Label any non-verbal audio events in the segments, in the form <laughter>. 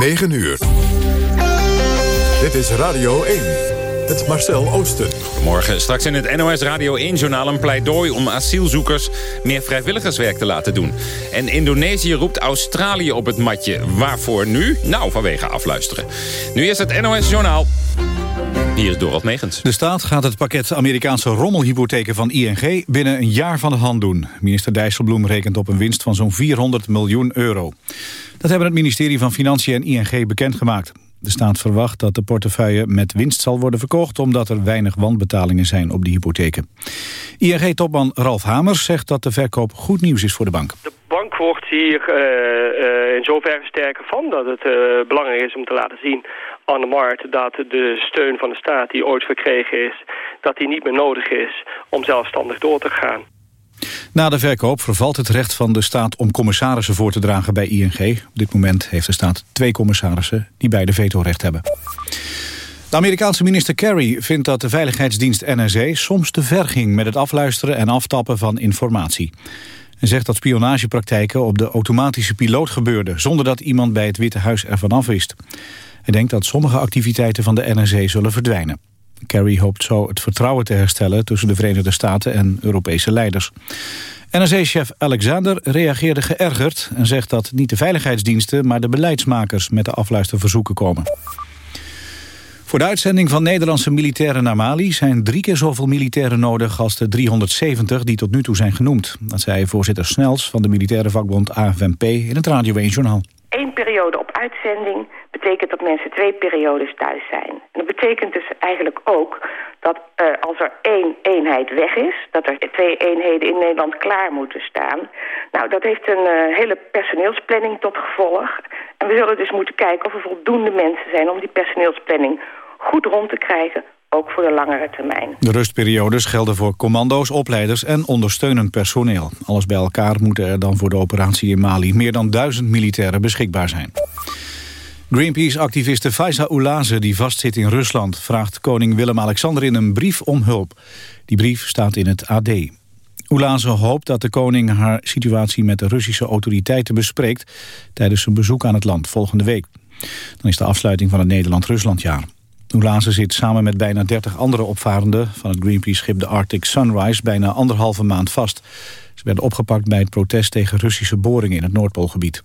9 uur. Dit is Radio 1. Het Marcel Oosten. Morgen straks in het NOS Radio 1-journaal een pleidooi... om asielzoekers meer vrijwilligerswerk te laten doen. En Indonesië roept Australië op het matje. Waarvoor nu? Nou, vanwege afluisteren. Nu is het NOS-journaal. Hier is Dorot Megens. De staat gaat het pakket Amerikaanse rommelhypotheken van ING binnen een jaar van de hand doen. Minister Dijsselbloem rekent op een winst van zo'n 400 miljoen euro. Dat hebben het ministerie van Financiën en ING bekendgemaakt. De staat verwacht dat de portefeuille met winst zal worden verkocht... omdat er weinig wanbetalingen zijn op die hypotheken. ING-topman Ralf Hamers zegt dat de verkoop goed nieuws is voor de bank. De bank wordt hier uh, uh, in zoverre sterker van dat het uh, belangrijk is om te laten zien aan de markt... dat de steun van de staat die ooit verkregen is, dat die niet meer nodig is om zelfstandig door te gaan. Na de verkoop vervalt het recht van de staat om commissarissen voor te dragen bij ING. Op dit moment heeft de staat twee commissarissen die beide vetorecht hebben. De Amerikaanse minister Kerry vindt dat de veiligheidsdienst NSA soms te ver ging met het afluisteren en aftappen van informatie. En zegt dat spionagepraktijken op de automatische piloot gebeurden... zonder dat iemand bij het Witte Huis ervan af wist. Hij denkt dat sommige activiteiten van de NSA zullen verdwijnen. Kerry hoopt zo het vertrouwen te herstellen tussen de Verenigde Staten en Europese leiders. NRC-chef Alexander reageerde geërgerd en zegt dat niet de veiligheidsdiensten, maar de beleidsmakers met de afluisterverzoeken komen. Voor de uitzending van Nederlandse militairen naar Mali zijn drie keer zoveel militairen nodig als de 370 die tot nu toe zijn genoemd. Dat zei voorzitter Snels van de militaire vakbond AFNP in het Radio 1 Journaal. Eén periode op uitzending betekent dat mensen twee periodes thuis zijn. En dat betekent dus eigenlijk ook dat uh, als er één eenheid weg is... dat er twee eenheden in Nederland klaar moeten staan. Nou, dat heeft een uh, hele personeelsplanning tot gevolg. En we zullen dus moeten kijken of er voldoende mensen zijn... om die personeelsplanning goed rond te krijgen ook voor de langere termijn. De rustperiodes gelden voor commando's, opleiders en ondersteunend personeel. Alles bij elkaar moeten er dan voor de operatie in Mali... meer dan duizend militairen beschikbaar zijn. Greenpeace-activiste Faiza Oulaze, die vastzit in Rusland... vraagt koning Willem-Alexander in een brief om hulp. Die brief staat in het AD. Oulaze hoopt dat de koning haar situatie met de Russische autoriteiten bespreekt... tijdens zijn bezoek aan het land volgende week. Dan is de afsluiting van het Nederland-Ruslandjaar. Oulaze zit samen met bijna 30 andere opvarenden... van het Greenpeace-schip de Arctic Sunrise bijna anderhalve maand vast. Ze werden opgepakt bij het protest tegen Russische boringen in het Noordpoolgebied.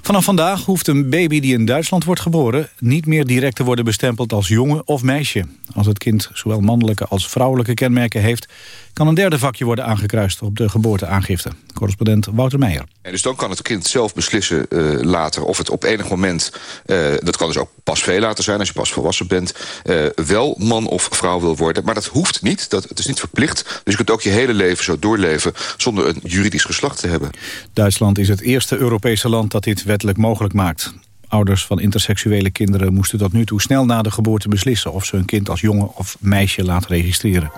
Vanaf vandaag hoeft een baby die in Duitsland wordt geboren... niet meer direct te worden bestempeld als jongen of meisje. Als het kind zowel mannelijke als vrouwelijke kenmerken heeft... kan een derde vakje worden aangekruist op de geboorteaangifte. Correspondent Wouter Meijer. En dus dan kan het kind zelf beslissen uh, later of het op enig moment... Uh, dat kan dus ook pas veel later zijn als je pas volwassen bent... Uh, wel man of vrouw wil worden. Maar dat hoeft niet, dat, het is niet verplicht. Dus je kunt ook je hele leven zo doorleven zonder een juridisch geslacht te hebben. Duitsland is het eerste Europese land dat dit wettelijk mogelijk maakt. Ouders van interseksuele kinderen moesten tot nu toe snel na de geboorte beslissen... of ze hun kind als jongen of meisje laten registreren.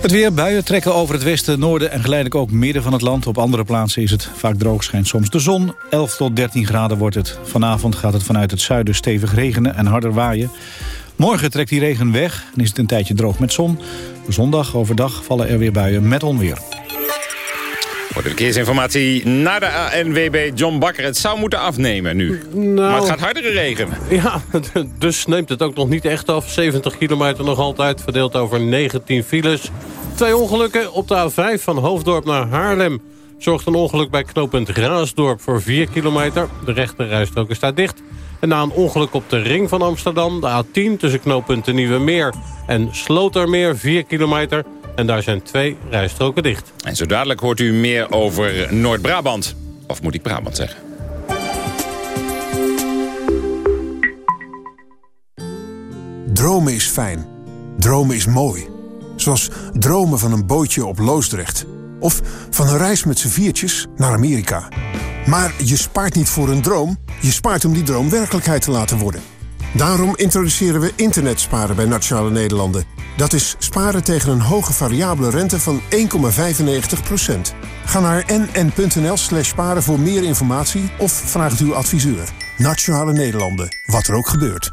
Het weer, buien trekken over het westen, noorden en geleidelijk ook midden van het land. Op andere plaatsen is het vaak droog, schijnt soms de zon. 11 tot 13 graden wordt het. Vanavond gaat het vanuit het zuiden stevig regenen en harder waaien. Morgen trekt die regen weg en is het een tijdje droog met zon. Zondag overdag vallen er weer buien met onweer. Voor de verkeersinformatie naar de ANWB John Bakker. Het zou moeten afnemen nu. Nou, maar het gaat harder regenen. Ja, <laughs> dus neemt het ook nog niet echt af. 70 kilometer nog altijd, verdeeld over 19 files. Twee ongelukken op de A5 van Hoofddorp naar Haarlem. Zorgt een ongeluk bij knooppunt Raasdorp voor 4 kilometer. De rechterrijstrook staat dicht. En na een ongeluk op de ring van Amsterdam, de A10... tussen knooppunten Nieuwe Meer en Slotermeer, 4 kilometer... En daar zijn twee rijstroken dicht. En zo dadelijk hoort u meer over Noord-Brabant. Of moet ik Brabant zeggen? Dromen is fijn. Dromen is mooi. Zoals dromen van een bootje op Loosdrecht. Of van een reis met z'n viertjes naar Amerika. Maar je spaart niet voor een droom. Je spaart om die droom werkelijkheid te laten worden. Daarom introduceren we internetsparen bij Nationale Nederlanden. Dat is sparen tegen een hoge variabele rente van 1,95%. Ga naar nn.nl slash sparen voor meer informatie of vraag het uw adviseur. Nationale Nederlanden, wat er ook gebeurt.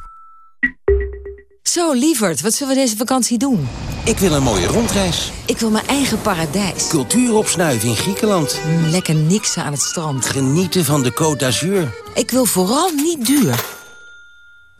Zo, lieverd, wat zullen we deze vakantie doen? Ik wil een mooie rondreis. Ik wil mijn eigen paradijs. Cultuur opsnuiven in Griekenland. Mm, lekker niksen aan het strand. Genieten van de Côte d'Azur. Ik wil vooral niet duur.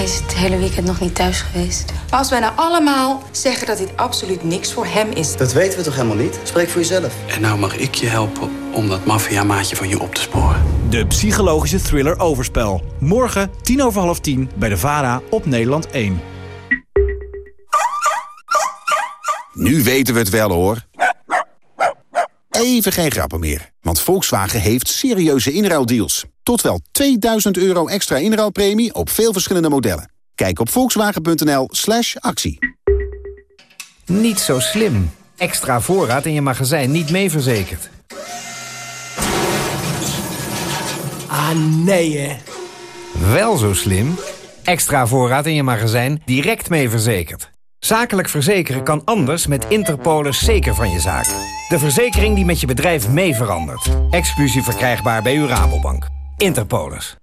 Hij is het hele weekend nog niet thuis geweest. Maar als wij nou allemaal zeggen dat dit absoluut niks voor hem is... Dat weten we toch helemaal niet? Spreek voor jezelf. En nou mag ik je helpen om dat maffiamaatje van je op te sporen. De psychologische thriller Overspel. Morgen, tien over half tien, bij de VARA op Nederland 1. Nu weten we het wel, hoor. Even geen grappen meer, want Volkswagen heeft serieuze inruildeals. Tot wel 2000 euro extra inruilpremie op veel verschillende modellen. Kijk op volkswagen.nl slash actie. Niet zo slim. Extra voorraad in je magazijn niet mee verzekerd. Ah, nee, hè? Wel zo slim. Extra voorraad in je magazijn direct mee verzekerd. Zakelijk verzekeren kan anders met Interpolis zeker van je zaak. De verzekering die met je bedrijf mee verandert. Exclusief verkrijgbaar bij uw Rabobank. Interpolis.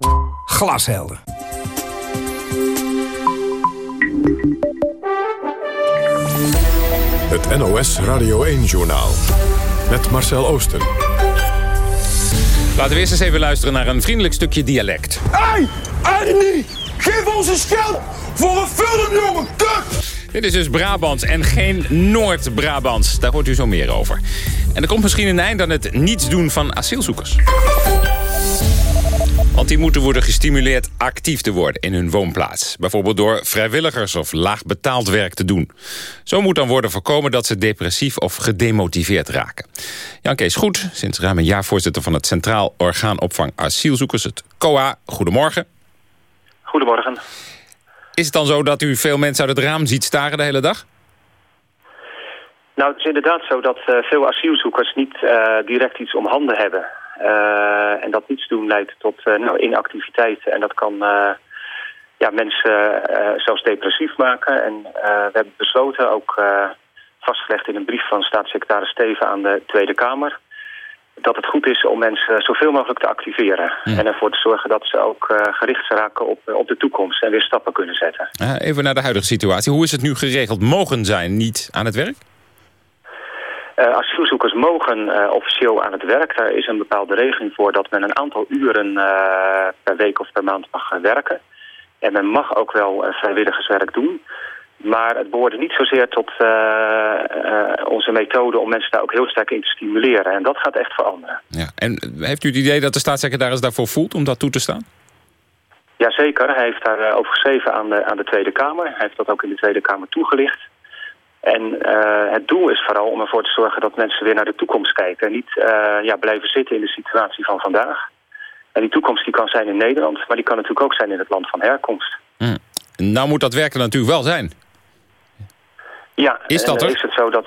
Glashelder. Het NOS Radio 1-journaal. Met Marcel Oosten. Laten we eerst eens even luisteren naar een vriendelijk stukje dialect. Hé, hey, Geef ons een schel voor een film, jongen! Kut! Dit is dus Brabants en geen Noord-Brabants. Daar hoort u zo meer over. En er komt misschien een eind aan het niets doen van asielzoekers. Want die moeten worden gestimuleerd actief te worden in hun woonplaats. Bijvoorbeeld door vrijwilligers of laag betaald werk te doen. Zo moet dan worden voorkomen dat ze depressief of gedemotiveerd raken. Jan Kees Goed, sinds ruim een jaar voorzitter van het Centraal Orgaan Opvang Asielzoekers, het COA. Goedemorgen. Goedemorgen. Is het dan zo dat u veel mensen uit het raam ziet staren de hele dag? Nou, het is inderdaad zo dat uh, veel asielzoekers niet uh, direct iets om handen hebben. Uh, en dat niets doen leidt tot nou, inactiviteit. En dat kan ja, mensen zelfs depressief maken. En we hebben besloten, ook vastgelegd in een brief van staatssecretaris Steven aan de Tweede Kamer dat het goed is om mensen zoveel mogelijk te activeren. En ervoor te zorgen dat ze ook uh, gericht raken op, op de toekomst en weer stappen kunnen zetten. even naar de huidige situatie. Hoe is het nu geregeld? Mogen zij niet aan het werk? Uh, asielzoekers mogen uh, officieel aan het werk. Daar is een bepaalde regeling voor dat men een aantal uren per week of per maand mag werken. En men mag ook wel vrijwilligerswerk doen. Maar het behoorde niet zozeer tot uh, uh, onze methode om mensen daar ook heel sterk in te stimuleren. En dat gaat echt veranderen. Ja. En heeft u het idee dat de staatssecretaris daarvoor voelt om dat toe te staan? Jazeker, hij heeft daarover over geschreven aan de, aan de Tweede Kamer. Hij heeft dat ook in de Tweede Kamer toegelicht. En het doel is vooral om ervoor te zorgen dat mensen weer naar de toekomst kijken. En niet ja, blijven zitten in de situatie van vandaag. En die toekomst die kan zijn in Nederland, maar die kan natuurlijk ook zijn in het land van herkomst. Hmm. Nou moet dat werken natuurlijk wel zijn. Ja, is dat er? is het zo dat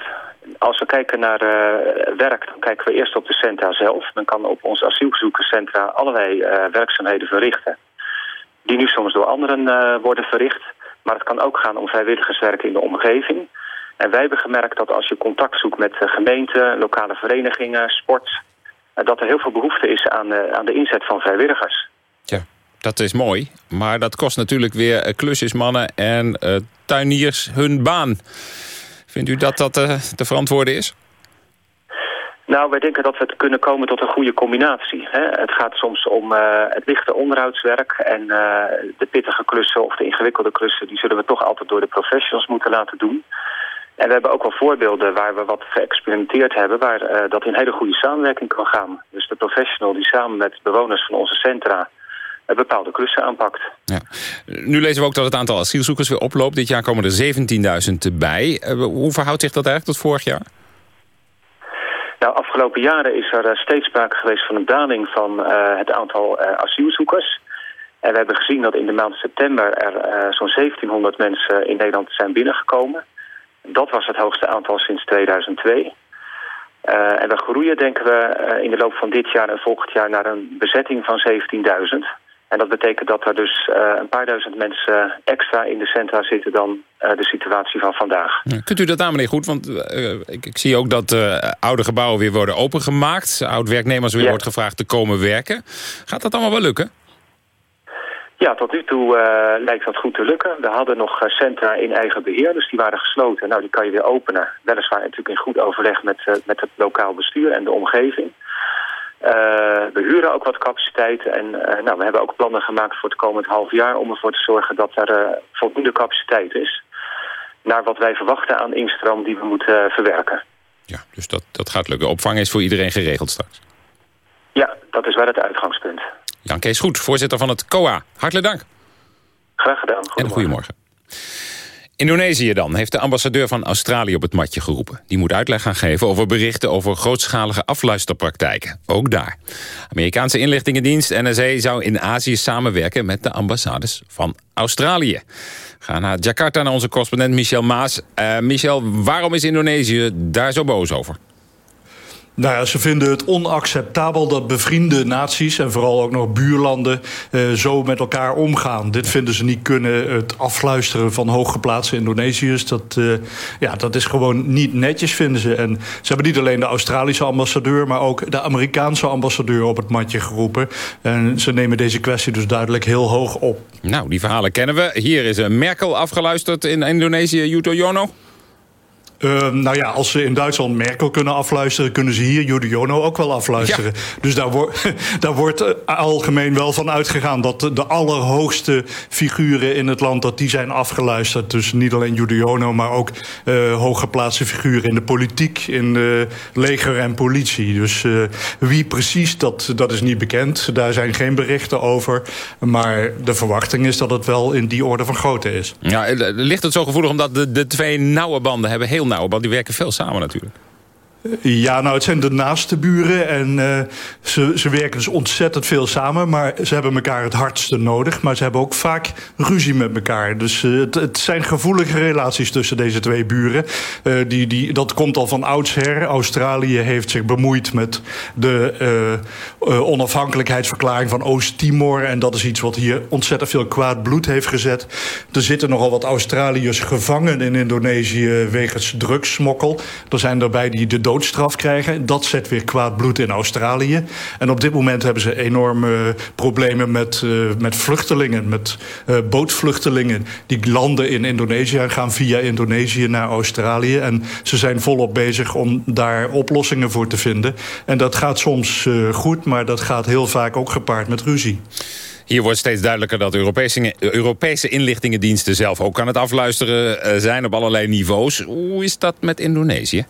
als we kijken naar uh, werk, dan kijken we eerst op de centra zelf. Men kan op ons asielzoekerscentra allerlei werkzaamheden verrichten. Die nu soms door anderen worden verricht. Maar het kan ook gaan om vrijwilligerswerk in de omgeving. En wij hebben gemerkt dat als je contact zoekt met gemeenten, lokale verenigingen, sport... dat er heel veel behoefte is aan, aan de inzet van vrijwilligers. Ja, dat is mooi. Maar dat kost natuurlijk weer klusjesmannen en tuiniers hun baan. Vindt u dat dat uh, te verantwoorden is? Nou, wij denken dat we het kunnen komen tot een goede combinatie. Hè? Het gaat soms om uh, het lichte onderhoudswerk en de pittige klussen of de ingewikkelde klussen... die zullen we toch altijd door de professionals moeten laten doen. En we hebben ook wel voorbeelden waar we wat geëxperimenteerd hebben... waar uh, dat in hele goede samenwerking kan gaan. Dus de professional die samen met bewoners van onze centra bepaalde klussen aanpakt. Ja. Nu lezen we ook dat het aantal asielzoekers weer oploopt. Dit jaar komen er 17.000 bij. Uh, hoe verhoudt zich dat eigenlijk tot vorig jaar? Nou, afgelopen jaren is er uh, steeds sprake geweest van een daling van uh, het aantal asielzoekers. En we hebben gezien dat in de maand september er zo'n 1700 mensen in Nederland zijn binnengekomen. Dat was het hoogste aantal sinds 2002. en we groeien, denken we, in de loop van dit jaar en volgend jaar naar een bezetting van 17.000. En dat betekent dat er dus uh, een paar duizend mensen extra in de centra zitten dan de situatie van vandaag. kunt u dat aan, meneer Goed? Want ik, ik, zie ook dat oude gebouwen weer worden opengemaakt. Oud-werknemers weer ja. wordt gevraagd te komen werken. Gaat dat allemaal wel lukken? Ja, tot nu toe lijkt dat goed te lukken. We hadden nog centra in eigen beheer, dus die waren gesloten. Nou, die kan je weer openen. Weliswaar natuurlijk in goed overleg met, met het lokaal bestuur en de omgeving. Uh, we huren ook wat capaciteiten en nou, we hebben ook plannen gemaakt voor het komend half jaar om ervoor te zorgen dat er voldoende capaciteit is naar wat wij verwachten aan instroom die we moeten verwerken. Ja, dus dat, dat gaat lukken. Opvang is voor iedereen geregeld straks. Ja, dat is wel het uitgangspunt. Jan Kees Goed, voorzitter van het COA. Hartelijk dank. Graag gedaan. En een goedemorgen. Indonesië dan heeft de ambassadeur van Australië op het matje geroepen. Die moet uitleg gaan geven over berichten over grootschalige afluisterpraktijken. Ook daar. Amerikaanse inlichtingendienst NSA zou in Azië samenwerken met de ambassades van Australië. Ga naar Jakarta naar onze correspondent Michel Maas. Uh, Michel, waarom is Indonesië daar zo boos over? Nou ja, ze vinden het onacceptabel dat bevriende naties... en vooral ook nog buurlanden uh, zo met elkaar omgaan. Dit vinden ze niet kunnen. Het afluisteren van hooggeplaatste Indonesiërs... Dat, uh, ja, dat is gewoon niet netjes, vinden ze. En ze hebben niet alleen de Australische ambassadeur... maar ook de Amerikaanse ambassadeur op het matje geroepen. En ze nemen deze kwestie dus duidelijk heel hoog op. Nou, die verhalen kennen we. Hier is een Merkel afgeluisterd in Indonesië, Yuto Yono. Uh, nou ja, als ze in Duitsland Merkel kunnen afluisteren... kunnen ze hier Judiono ook wel afluisteren. Ja. Dus daar, wo <laughs> daar wordt uh, algemeen wel van uitgegaan... dat de, de, allerhoogste figuren in het land dat die zijn afgeluisterd. Dus niet alleen Judiono, maar ook uh, hooggeplaatste figuren... in de politiek, in de leger en politie. Dus uh, wie precies, dat, dat is niet bekend. Daar zijn geen berichten over. Maar de verwachting is dat het wel in die orde van grootte is. Ja, ligt het zo gevoelig omdat de, de twee nauwe banden hebben... heel nou, want die werken veel samen natuurlijk. Ja, nou, het zijn de naaste buren en uh, ze, ze werken dus ontzettend veel samen. Maar ze hebben elkaar het hardste nodig. Maar ze hebben ook vaak ruzie met elkaar. Dus uh, het, het, zijn gevoelige relaties tussen deze twee buren. Uh, die, die, dat komt al van oudsher. Australië heeft zich bemoeid met de onafhankelijkheidsverklaring van Oost-Timor. En dat is iets wat hier ontzettend veel kwaad bloed heeft gezet. Er zitten nogal wat Australiërs gevangen in Indonesië wegens drugssmokkel. Er zijn erbij die de doodstraf krijgen. Dat zet weer kwaad bloed in Australië. En op dit moment hebben ze enorme problemen met, uh, met vluchtelingen, met uh, bootvluchtelingen. Die landen in Indonesië en gaan via Indonesië naar Australië. En ze zijn volop bezig om daar oplossingen voor te vinden. En dat gaat soms uh, goed, maar dat gaat heel vaak ook gepaard met ruzie. Hier wordt steeds duidelijker dat Europese, Europese inlichtingendiensten zelf ook aan het afluisteren zijn op allerlei niveaus. Hoe is dat met Indonesië?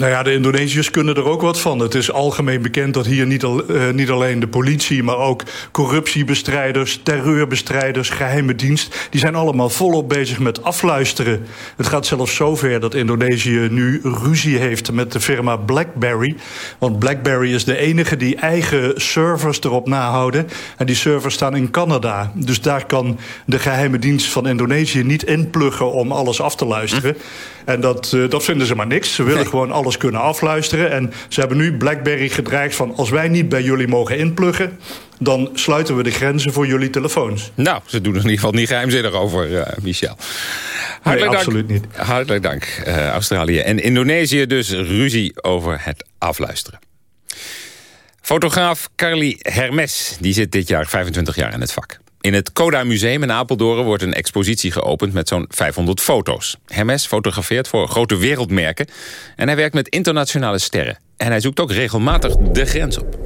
Nou ja, de Indonesiërs kunnen er ook wat van. Het is algemeen bekend dat hier niet, al, uh, niet alleen de politie... maar ook corruptiebestrijders, terreurbestrijders, geheime dienst... die zijn allemaal volop bezig met afluisteren. Het gaat zelfs zover dat Indonesië nu ruzie heeft met de firma BlackBerry. Want BlackBerry is de enige die eigen servers erop nahouden. En die servers staan in Canada. Dus daar kan de geheime dienst van Indonesië niet inpluggen... om alles af te luisteren. Hm. En dat, uh, dat vinden ze maar niks. Ze willen nee. gewoon alles kunnen afluisteren. En ze hebben nu BlackBerry gedreigd van... als wij niet bij jullie mogen inpluggen... dan sluiten we de grenzen voor jullie telefoons. Nou, ze doen er in ieder geval niet geheimzinnig over, uh, Michel. Hartelijk nee, absoluut dank. niet. Hartelijk dank, uh, Australië. En Indonesië dus ruzie over het afluisteren. Fotograaf Carly Hermes die zit dit jaar 25 jaar in het vak. In het Coda Museum in Apeldoorn wordt een expositie geopend met zo'n 500 foto's. Hermes fotografeert voor grote wereldmerken en hij werkt met internationale sterren. En hij zoekt ook regelmatig de grens op.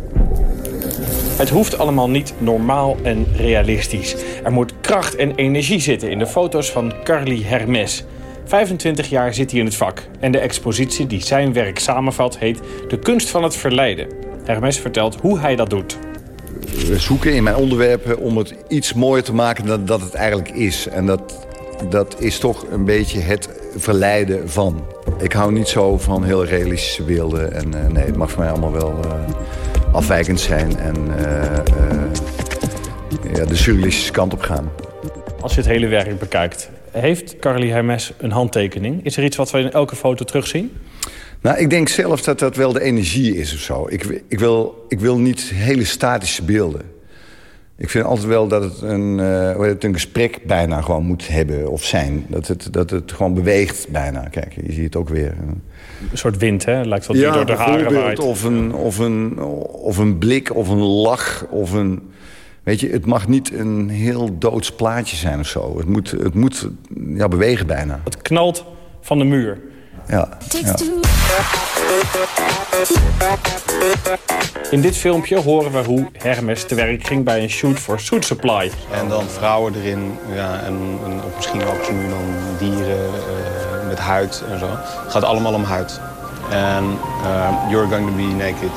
Het hoeft allemaal niet normaal en realistisch. Er moet kracht en energie zitten in de foto's van Carly Hermes. 25 jaar zit hij in het vak. En de expositie die zijn werk samenvat heet De kunst van het verleiden. Hermes vertelt hoe hij dat doet zoeken in mijn onderwerpen om het iets mooier te maken dan dat het eigenlijk is. En dat, dat is toch een beetje het verleiden van. Ik hou niet zo van heel realistische beelden. En uh, nee, het mag voor mij allemaal wel uh, afwijkend zijn. En uh, ja, de surrealistische kant op gaan. Als je het hele werk bekijkt, heeft Carly Hermes een handtekening? Is er iets wat we in elke foto terugzien? Nou, ik denk zelf dat dat wel de energie is of zo. Ik, ik, wil, ik wil niet hele statische beelden. Ik vind altijd wel dat het een, uh, het, een gesprek bijna gewoon moet hebben of zijn. Dat het, dat het gewoon beweegt bijna. Kijk, je ziet het ook weer. Een soort wind, hè? Lijkt wel die door de haren waait. Of een, of, een, of een blik, of een lach, of een... Weet je, het mag niet een heel doods plaatje zijn of zo. Het moet, het moet ja, bewegen bijna. Het knalt van de muur. Ja. ja. In dit filmpje horen we hoe Hermes te werk ging bij een shoot voor Suit Supply. En dan vrouwen erin, ja, en, en misschien ook nu dan dieren uh, met huid en zo. Het gaat allemaal om huid. En uh, you're going to be naked.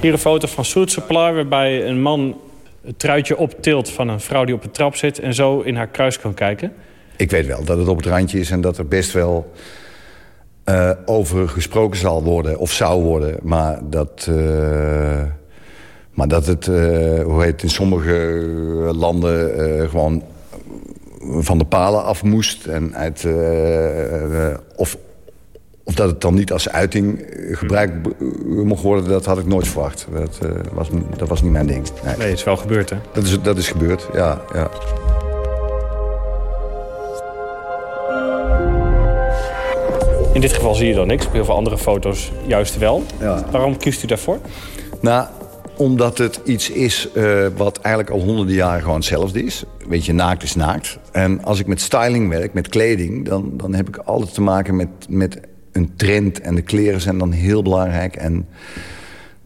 Hier een foto van Suit Supply waarbij een man het truitje optilt van een vrouw die op een trap zit... en zo in haar kruis kan kijken. Ik weet wel dat het op het randje is en dat er best wel uh, over gesproken zal worden of zou worden. Maar dat, uh, maar dat het, uh, hoe heet in sommige landen gewoon van de palen af moest. En uit, of, of dat het dan niet als uiting gebruikt mocht worden, dat had ik nooit verwacht. Dat, was, dat was niet mijn ding. Nee, nee het is wel gebeurd, hè? Dat is, dat is gebeurd, ja. ja. In dit geval zie je dan niks. Op heel veel andere foto's juist wel. Ja. Waarom kiest u daarvoor? Nou, omdat het iets is uh, wat eigenlijk al honderden jaren gewoon hetzelfde is. Weet je, naakt is naakt. En als ik met styling werk, met kleding... dan, dan heb ik altijd te maken met, met een trend. En de kleren zijn dan heel belangrijk. En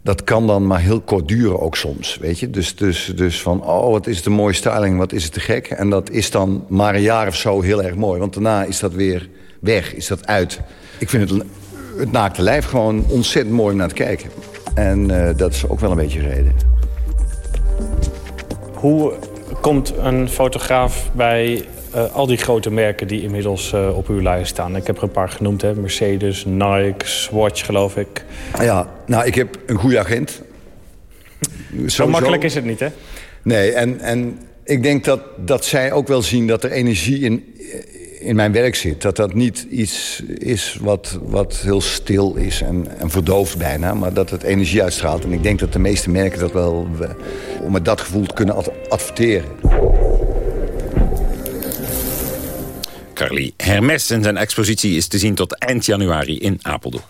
dat kan dan maar heel kort duren ook soms, weet je. Dus, dus, dus van, oh, wat is het een mooie styling, wat is het te gek. En dat is dan maar een jaar of zo heel erg mooi. Want daarna is dat weer weg, is dat uit. Ik vind het, het naakte lijf gewoon ontzettend mooi om naar te kijken. En uh, dat is ook wel een beetje reden. Hoe komt een fotograaf bij uh, al die grote merken die inmiddels uh, op uw lijst staan? Ik heb er een paar genoemd, hè? Mercedes, Nike, Swatch, geloof ik. Ja, nou, ik heb een goede agent. <laughs> Zo makkelijk is het niet, hè? Nee, en, en ik denk dat, dat zij ook wel zien dat er energie in, in mijn werk zit. Dat dat niet iets is wat, wat heel stil is en, en verdoofd bijna. Maar dat het energie uitstraalt. En ik denk dat de meeste merken dat wel... om met dat gevoel te kunnen adverteren. Carly Hermes en zijn expositie is te zien tot eind januari in Apeldoorn.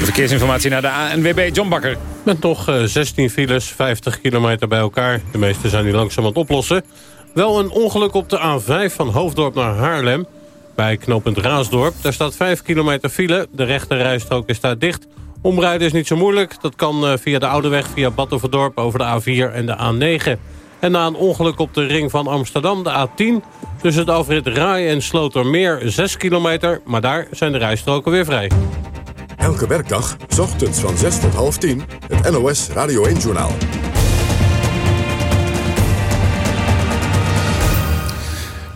De verkeersinformatie naar de ANWB, John Bakker. Met nog 16 files, 50 kilometer bij elkaar. De meeste zijn nu langzaam aan het oplossen. Wel een ongeluk op de A5 van Hoofddorp naar Haarlem. Bij knooppunt Raasdorp. Daar staat 5 kilometer file. De rechte rijstrook is daar dicht. Omrijden is niet zo moeilijk. Dat kan eh, via de Oude Weg, via Battenverdorp over de A4 en de A9. En na een ongeluk op de ring van Amsterdam, de A10... tussen het afrit Rai en Slotermeer 6 kilometer... maar daar zijn de rijstroken weer vrij. Elke werkdag, ochtends van 6 tot half 10, het NOS Radio 1-journaal.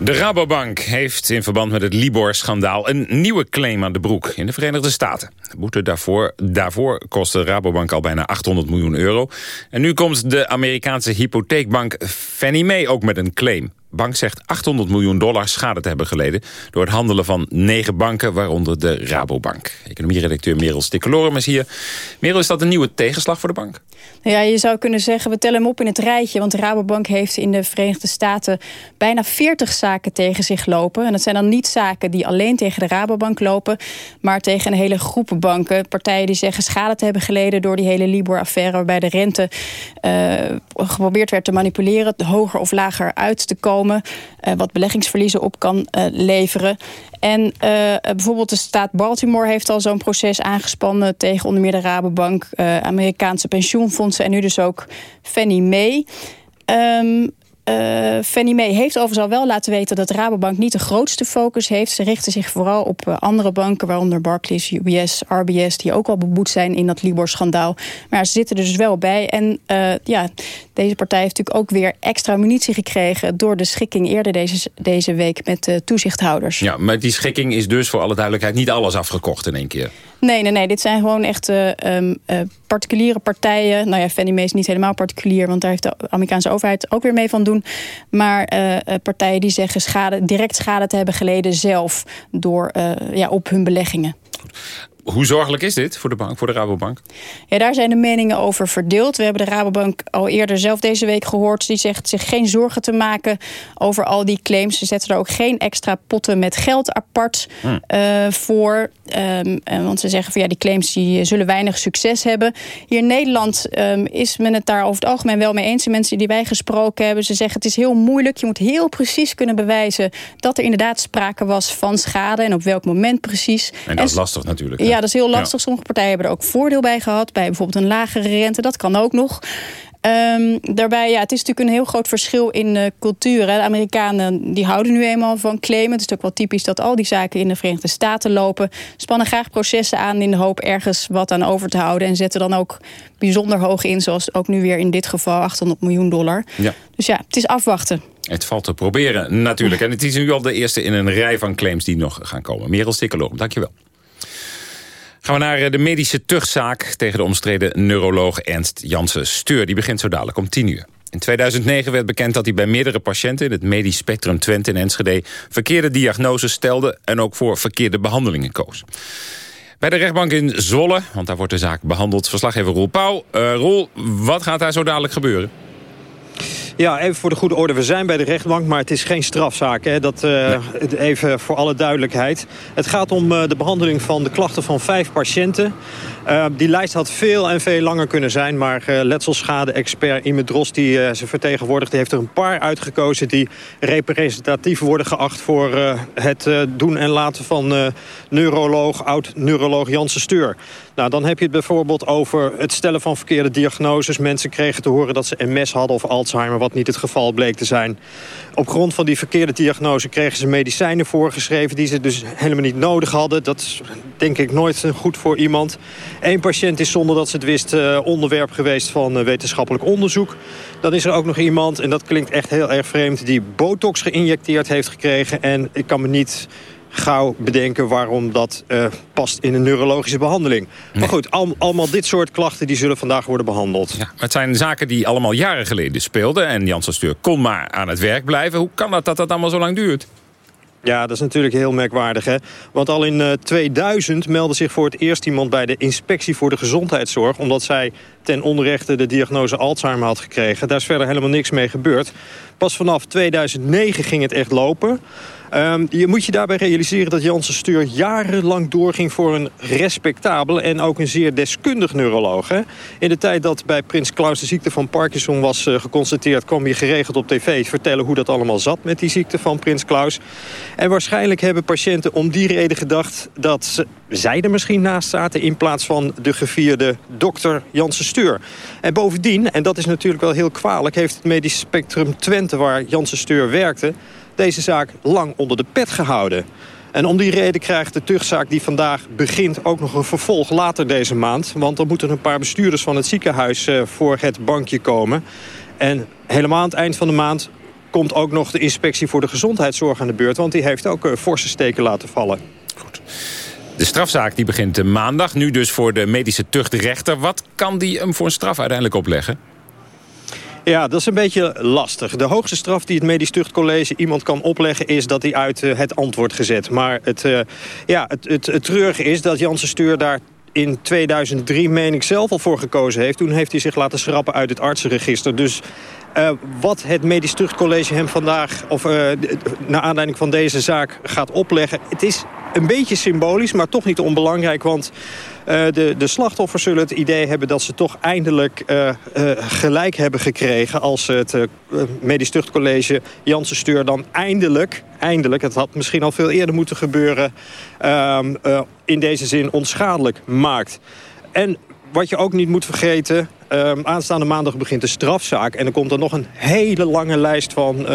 De Rabobank heeft in verband met het Libor-schandaal... een nieuwe claim aan de broek in de Verenigde Staten. De boete daarvoor, daarvoor kostte Rabobank al bijna 800 miljoen euro. En nu komt de Amerikaanse hypotheekbank Fannie Mae ook met een claim bank zegt 800 miljoen dollar schade te hebben geleden... door het handelen van negen banken, waaronder de Rabobank. Economieredacteur Merel Stikkelorum is hier. Merel, is dat een nieuwe tegenslag voor de bank? Nou ja, je zou kunnen zeggen, we tellen hem op in het rijtje. Want de Rabobank heeft in de Verenigde Staten bijna 40 zaken tegen zich lopen. En dat zijn dan niet zaken die alleen tegen de Rabobank lopen... maar tegen een hele groep banken. Partijen die zeggen schade te hebben geleden door die hele Libor-affaire... waarbij de rente uh, geprobeerd werd te manipuleren... hoger of lager uit te komen uh, wat beleggingsverliezen op kan uh, leveren. En uh, bijvoorbeeld de staat Baltimore heeft al zo'n proces aangespannen... tegen onder meer de Rabobank, Amerikaanse pensioenfondsen... en nu dus ook Fannie Mae... Um, uh, Fannie Mae heeft overigens al wel laten weten dat Rabobank niet de grootste focus heeft. Ze richten zich vooral op uh, andere banken, waaronder Barclays, UBS, RBS, die ook al beboet zijn in dat Libor-schandaal. Maar ze zitten er dus wel bij. En uh, ja, deze partij heeft natuurlijk ook weer extra munitie gekregen door de schikking eerder deze, deze week met de toezichthouders. Ja, maar die schikking is dus voor alle duidelijkheid niet alles afgekocht in één keer. Nee, nee, nee. Dit zijn gewoon echt um, uh, particuliere partijen. Nou ja, Fannie Mae is niet helemaal particulier... want daar heeft de Amerikaanse overheid ook weer mee van doen. Maar uh, partijen die zeggen schade, direct schade te hebben geleden zelf... Door, ja, op hun beleggingen. Hoe zorgelijk is dit voor de bank, voor de Rabobank? Ja, daar zijn de meningen over verdeeld. We hebben de Rabobank al eerder zelf deze week gehoord. Die zegt zich geen zorgen te maken over al die claims. Ze zetten er ook geen extra potten met geld apart hmm. uh, voor. Um, want ze zeggen van ja, die claims die zullen weinig succes hebben. Hier in Nederland um, is men het daar over het algemeen wel mee eens. De mensen die wij gesproken hebben, ze zeggen het is heel moeilijk. Je moet heel precies kunnen bewijzen dat er inderdaad sprake was van schade en op welk moment precies. En dat is lastig natuurlijk. Ja, dat is heel lastig. Sommige partijen hebben er ook voordeel bij gehad. Bij bijvoorbeeld een lagere rente. Dat kan ook nog. Um, daarbij, ja, het is natuurlijk een heel groot verschil in uh, cultuur. Hè. De Amerikanen die houden nu eenmaal van claimen. Het is ook wel typisch dat al die zaken in de Verenigde Staten lopen. Spannen graag processen aan in de hoop ergens wat aan over te houden. En zetten dan ook bijzonder hoog in, zoals ook nu weer in dit geval 800 miljoen dollar. Ja. Dus ja, het is afwachten. Het valt te proberen, natuurlijk. En het is nu al de eerste in een rij van claims die nog gaan komen. Merel Stikkeloor, dankjewel. Gaan we naar eh, de medische tuchtzaak tegen de omstreden neuroloog Ernst Janssen Steur. Die begint zo dadelijk om 10 uur. In 2009 werd bekend dat hij bij meerdere patiënten... in het medisch spectrum Twente en Enschede... verkeerde diagnoses stelde en ook voor verkeerde behandelingen koos. Bij de rechtbank in Zwolle, want daar wordt de zaak behandeld... verslaggever Roel Pauw. Uh, Roel, wat gaat daar zo dadelijk gebeuren? Ja, even voor de goede orde. We zijn bij de rechtbank, maar het is geen strafzaak. Hè. Dat, uh, Even voor alle duidelijkheid. Het gaat om uh, de behandeling van de klachten van vijf patiënten. Uh, die lijst had veel en veel langer kunnen zijn. Maar letselschade-expert Ime Dros, die ze vertegenwoordigt... Die heeft er een paar uitgekozen die representatief worden geacht... voor het doen en laten van neuroloog, oud-neuroloog Janssen Steur. Nou, dan heb je het bijvoorbeeld over het stellen van verkeerde diagnoses. Mensen kregen te horen dat ze MS hadden of Alzheimer, wat niet het geval bleek te zijn. Op grond van die verkeerde diagnose kregen ze medicijnen voorgeschreven... die ze dus helemaal niet nodig hadden. Dat is denk ik nooit goed voor iemand. Eén patiënt is zonder dat ze het wist uh, onderwerp geweest van uh, wetenschappelijk onderzoek. Dan is er ook nog iemand, en dat klinkt echt heel erg vreemd... die botox geïnjecteerd heeft gekregen. En ik kan me niet gauw bedenken waarom dat uh, past in een neurologische behandeling. Maar goed, al, allemaal dit soort klachten die zullen vandaag worden behandeld. Ja, het zijn zaken die allemaal jaren geleden speelden... en Jan Stuur kon maar aan het werk blijven. Hoe kan dat dat dat allemaal zo lang duurt? Ja, dat is natuurlijk heel merkwaardig. Hè? Want al in uh, eh, 2000 meldde zich voor het eerst iemand bij de inspectie voor de gezondheidszorg... omdat zij ten onrechte de diagnose Alzheimer had gekregen. Daar is verder helemaal niks mee gebeurd. Pas vanaf 2009 ging het echt lopen. Um, je moet je daarbij realiseren dat Janssen Stuur jarenlang doorging voor een respectabele en ook een zeer deskundig neuroloog. In de tijd dat bij Prins Klaus de ziekte van Parkinson was uh, geconstateerd... kwam je geregeld op tv vertellen hoe dat allemaal zat met die ziekte van Prins Klaus. En waarschijnlijk hebben patiënten om die reden gedacht dat zij er misschien naast zaten... in plaats van de gevierde dokter Janssen Stuur. En bovendien, en dat is natuurlijk wel heel kwalijk... heeft het medisch spectrum Twente, waar Janssen Stuur werkte deze zaak lang onder de pet gehouden. En om die reden krijgt de tuchtzaak die vandaag begint ook nog een vervolg later deze maand. Want dan moeten een paar bestuurders van het ziekenhuis eh, voor het bankje komen. En helemaal aan het eind van de maand komt ook nog de inspectie voor de gezondheidszorg aan de beurt. Want die heeft ook uh, forse steken laten vallen. Goed. De strafzaak die begint maandag, nu dus voor de medische tuchtrechter. Wat kan die hem voor een straf uiteindelijk opleggen? Ja, dat is een beetje lastig. De hoogste straf die het Medisch Tuchtcollege iemand kan opleggen... is dat hij uit uh, het antwoord gezet. Maar het, uh, ja, het, het, het treurige is dat Janssen Stuur daar in 2003, meen ik, zelf al voor gekozen heeft. Toen heeft hij zich laten schrappen uit het artsenregister. Dus uh, wat het Medisch Tuchtcollege hem vandaag, of uh, naar aanleiding van deze zaak, gaat opleggen... het is een beetje symbolisch, maar toch niet onbelangrijk. Want uh, de, de slachtoffers zullen het idee hebben dat ze toch eindelijk uh, uh, gelijk hebben gekregen... als het Medisch Tuchtcollege Janssen Steur dan eindelijk, eindelijk... het had misschien al veel eerder moeten gebeuren... Ehm, in deze zin onschadelijk maakt. En wat je ook niet moet vergeten... Um, aanstaande maandag begint de strafzaak... en er komt er nog een hele lange lijst van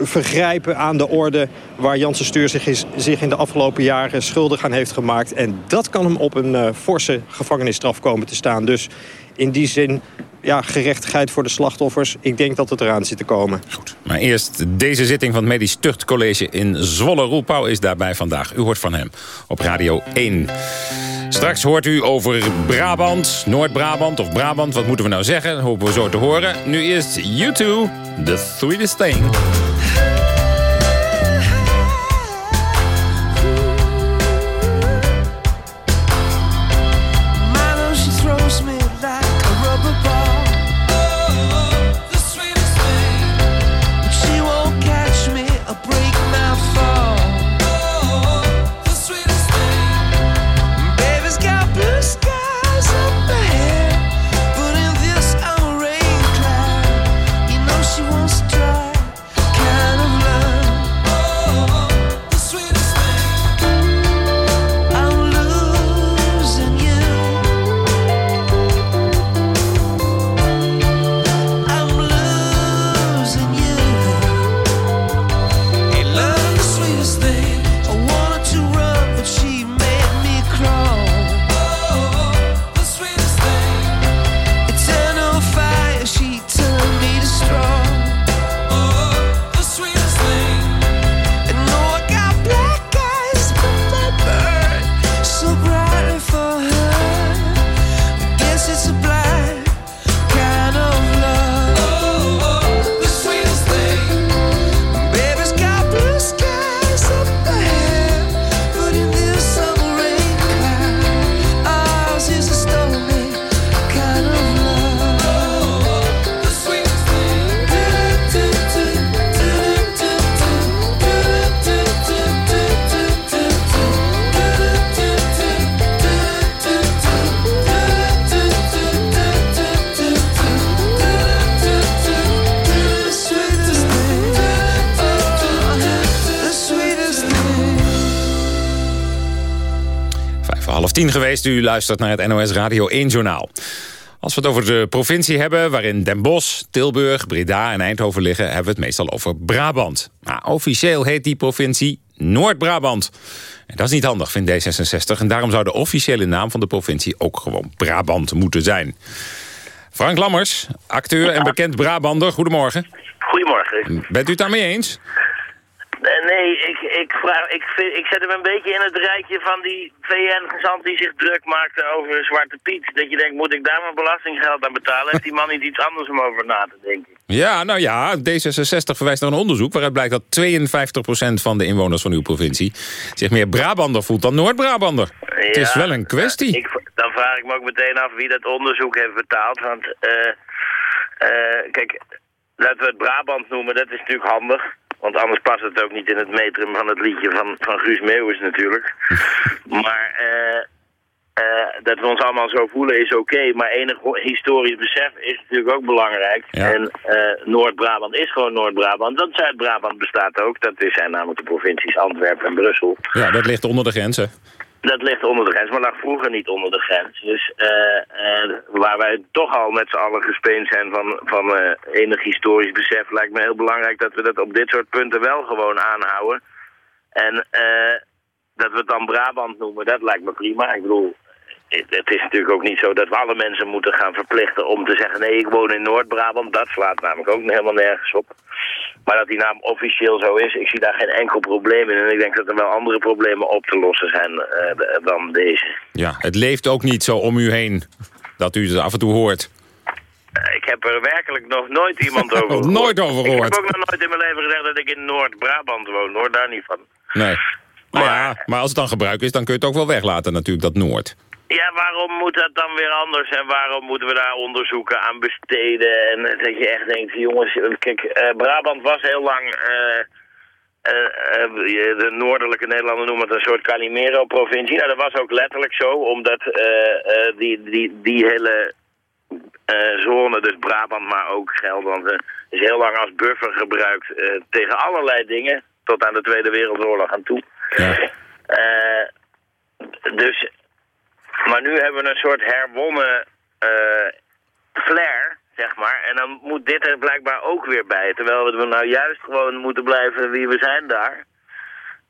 vergrijpen aan de orde... waar Janssen Stuur zich, is, zich in de afgelopen jaren schuldig aan heeft gemaakt. En dat kan hem op een uh, forse gevangenisstraf komen te staan. Dus in die zin ja, gerechtigheid voor de slachtoffers. Ik denk dat het eraan zit te komen. Goed, maar eerst deze zitting van het Medisch Tuchtcollege in Zwolle. Roel Pauw is daarbij vandaag. U hoort van hem op Radio 1. Straks hoort u over Brabant, Noord-Brabant of Brabant. Wat moeten we nou zeggen? Hopen we zo te horen. Nu eerst U2, The Sweetest Thing. Tien geweest, u luistert naar het NOS Radio 1 Journaal. Als we het over de provincie hebben, waarin Den Bosch, Tilburg, Breda en Eindhoven liggen... hebben we het meestal over Brabant. Maar officieel heet die provincie Noord-Brabant. En dat is niet handig, vindt D66. En daarom zou de officiële naam van de provincie ook gewoon Brabant moeten zijn. Frank Lammers, acteur en bekend Brabander, goedemorgen. Goedemorgen. Bent u het daarmee eens? Eh, Nee, ik, ik, vraag, ik, vind, ik zet hem een beetje in het rijtje van die VN-gezant die zich druk maakte over Zwarte Piet. Dat je denkt, moet ik daar mijn belastinggeld aan betalen? Heeft die man niet iets anders om over na te denken? Ja, nou ja, D66 verwijst naar een onderzoek... waaruit blijkt dat 52% van de inwoners van uw provincie... zich meer Brabander voelt dan Noord-Brabander. het is Ja, wel een kwestie. Ik, dan vraag ik me ook meteen af wie dat onderzoek heeft betaald. Want, eh, kijk, laten we het Brabant noemen, dat is natuurlijk handig. Want anders past het ook niet in het metrum van het liedje van, van Guus Meeuwis natuurlijk. <laughs> maar eh, eh, dat we ons allemaal zo voelen is oké. maar enig historisch besef is natuurlijk ook belangrijk. Ja. En eh, Noord-Brabant is gewoon Noord-Brabant. Want Zuid-Brabant bestaat ook. Dat zijn namelijk de provincies Antwerpen en Brussel. Ja, dat ligt onder de grenzen. Dat ligt onder de grens, maar lag vroeger niet onder de grens. Dus eh, waar wij toch al met z'n allen gespeend zijn van, van eh, enig historisch besef... lijkt me heel belangrijk dat we dat op dit soort punten wel gewoon aanhouden. En dat we het dan Brabant noemen, dat lijkt me prima. Ik bedoel, het, is natuurlijk ook niet zo dat we alle mensen moeten gaan verplichten... om te zeggen, nee, ik woon in Noord-Brabant. Dat slaat namelijk ook helemaal nergens op. Maar dat die naam officieel zo is, ik zie daar geen enkel probleem in. En ik denk dat er wel andere problemen op te lossen zijn eh, dan deze. Ja, het leeft ook niet zo om u heen dat u het af en toe hoort. Eh, Ik heb er werkelijk nog nooit iemand over <laughs> gehoord. nooit over Ik heb ook nog nooit in mijn leven gezegd dat ik in Noord-Brabant woon, hoor, daar niet van. Nee. Maar, ja, maar als het dan gebruik is, dan kun je het ook wel weglaten natuurlijk, dat Noord. Ja, waarom moet dat dan weer anders en waarom moeten we daar onderzoeken aan besteden? En dat je echt denkt, jongens, kijk, eh, Brabant was heel lang... eh, eh, de noordelijke Nederlanden noemen het een soort Calimero-provincie. Nou, dat was ook letterlijk zo, omdat die, die, die hele zone, dus Brabant, maar ook Gelderland, is heel lang als buffer gebruikt tegen allerlei dingen, tot aan de Tweede Wereldoorlog aan toe. Eh, dus, maar nu hebben we een soort herwonnen eh, flair, zeg maar. En dan moet dit er blijkbaar ook weer bij. Terwijl we nou juist gewoon moeten blijven wie we zijn daar.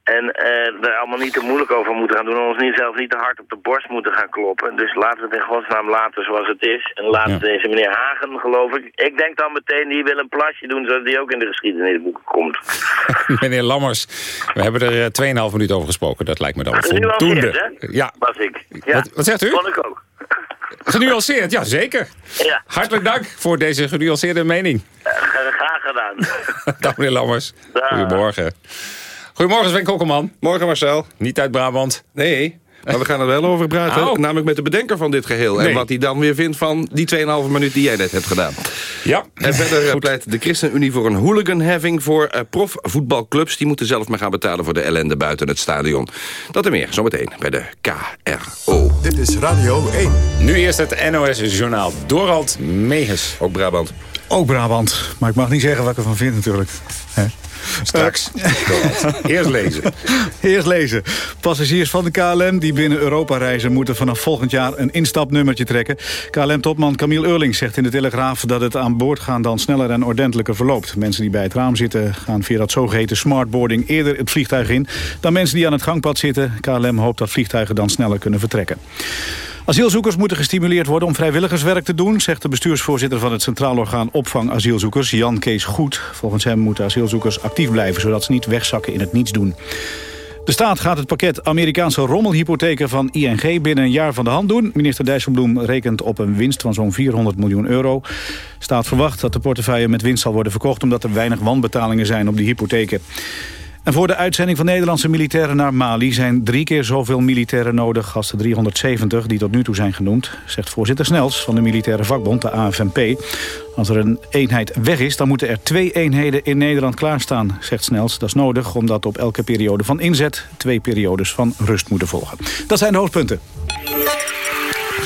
En eh er allemaal niet te moeilijk over moeten gaan doen. En ons niet, zelfs niet te hard op de borst moeten gaan kloppen. Dus laten we het in godsnaam laten zoals het is. En laten we deze meneer Hagen, geloof ik. Ik denk dan meteen, die wil een plasje doen... zodat die ook in de geschiedenisboeken komt. <laughs> Meneer Lammers, we hebben er eh, 2,5 minuten over gesproken. Dat lijkt me dan voldoende. hè? Ja. Was ik. Ja, Wat, wat zegt u? Vond ik ook. <laughs> Genuanceerd, ja zeker. Ja. Hartelijk dank voor deze genuanceerde mening. Eh, graag gedaan. <laughs> Dag meneer Lammers. Dag. Goedemorgen. Goedemorgen Sven Kokkelman. Morgen Marcel. Niet uit Brabant. Nee, maar we gaan er wel over praten. Oh. Namelijk met de bedenker van dit geheel. Nee. En wat hij dan weer vindt van die 2,5 minuut die jij net hebt gedaan. Ja. En verder eh, pleit de ChristenUnie voor een hooliganheffing voor eh, profvoetbalclubs. Die moeten zelf maar gaan betalen voor de ellende buiten het stadion. Dat en meer, zometeen bij de KRO. Dit is Radio 1. Nu eerst het NOS Journaal. Dorald Megens. Ook Brabant. Ook Brabant. Maar ik mag niet zeggen wat ik ervan vind natuurlijk. Hè? Straks. Eh, <laughs> Eerst lezen. Eerst lezen. Passagiers van de KLM die binnen Europa reizen... moeten vanaf volgend jaar een instapnummertje trekken. KLM-topman Camille Eurlings zegt in de Telegraaf... dat het aan boord gaan dan sneller en ordentelijker verloopt. Mensen die bij het raam zitten gaan via dat zogeheten smartboarding... eerder het vliegtuig in dan mensen die aan het gangpad zitten. KLM hoopt dat vliegtuigen dan sneller kunnen vertrekken. Asielzoekers moeten gestimuleerd worden om vrijwilligerswerk te doen... zegt de bestuursvoorzitter van het Centraal Orgaan Opvang Asielzoekers, Jan Kees Goed. Volgens hem moeten asielzoekers actief blijven... zodat ze niet wegzakken in het niets doen. De staat gaat het pakket Amerikaanse rommelhypotheken van ING binnen een jaar van de hand doen. Minister Dijsselbloem rekent op een winst van zo'n 400 miljoen euro. De staat verwacht dat de portefeuille met winst zal worden verkocht... omdat er weinig wanbetalingen zijn op die hypotheken. En voor de uitzending van Nederlandse militairen naar Mali... zijn drie keer zoveel militairen nodig als de 370 die tot nu toe zijn genoemd... zegt voorzitter Snels van de militaire vakbond, de AFNP. Als er een eenheid weg is, dan moeten er twee eenheden in Nederland klaarstaan, zegt Snels. Dat is nodig omdat op elke periode van inzet... twee periodes van rust moeten volgen. Dat zijn de hoofdpunten.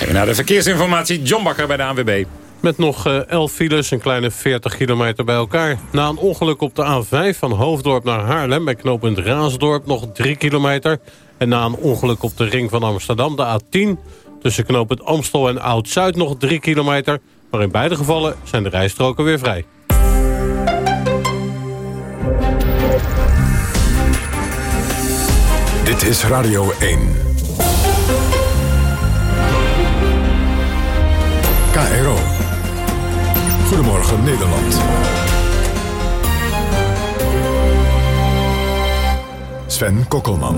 Even naar de verkeersinformatie. John Bakker bij de ANWB. Met nog 11 files, een kleine 40 kilometer bij elkaar. Na een ongeluk op de A5 van Hoofddorp naar Haarlem... bij knooppunt Raasdorp nog 3 kilometer. En na een ongeluk op de ring van Amsterdam, de A10... tussen knooppunt Amstel en Oud-Zuid nog 3 kilometer. Maar in beide gevallen zijn de rijstroken weer vrij. Dit is Radio 1. KRO. Goedemorgen Nederland. Sven Kokkelman.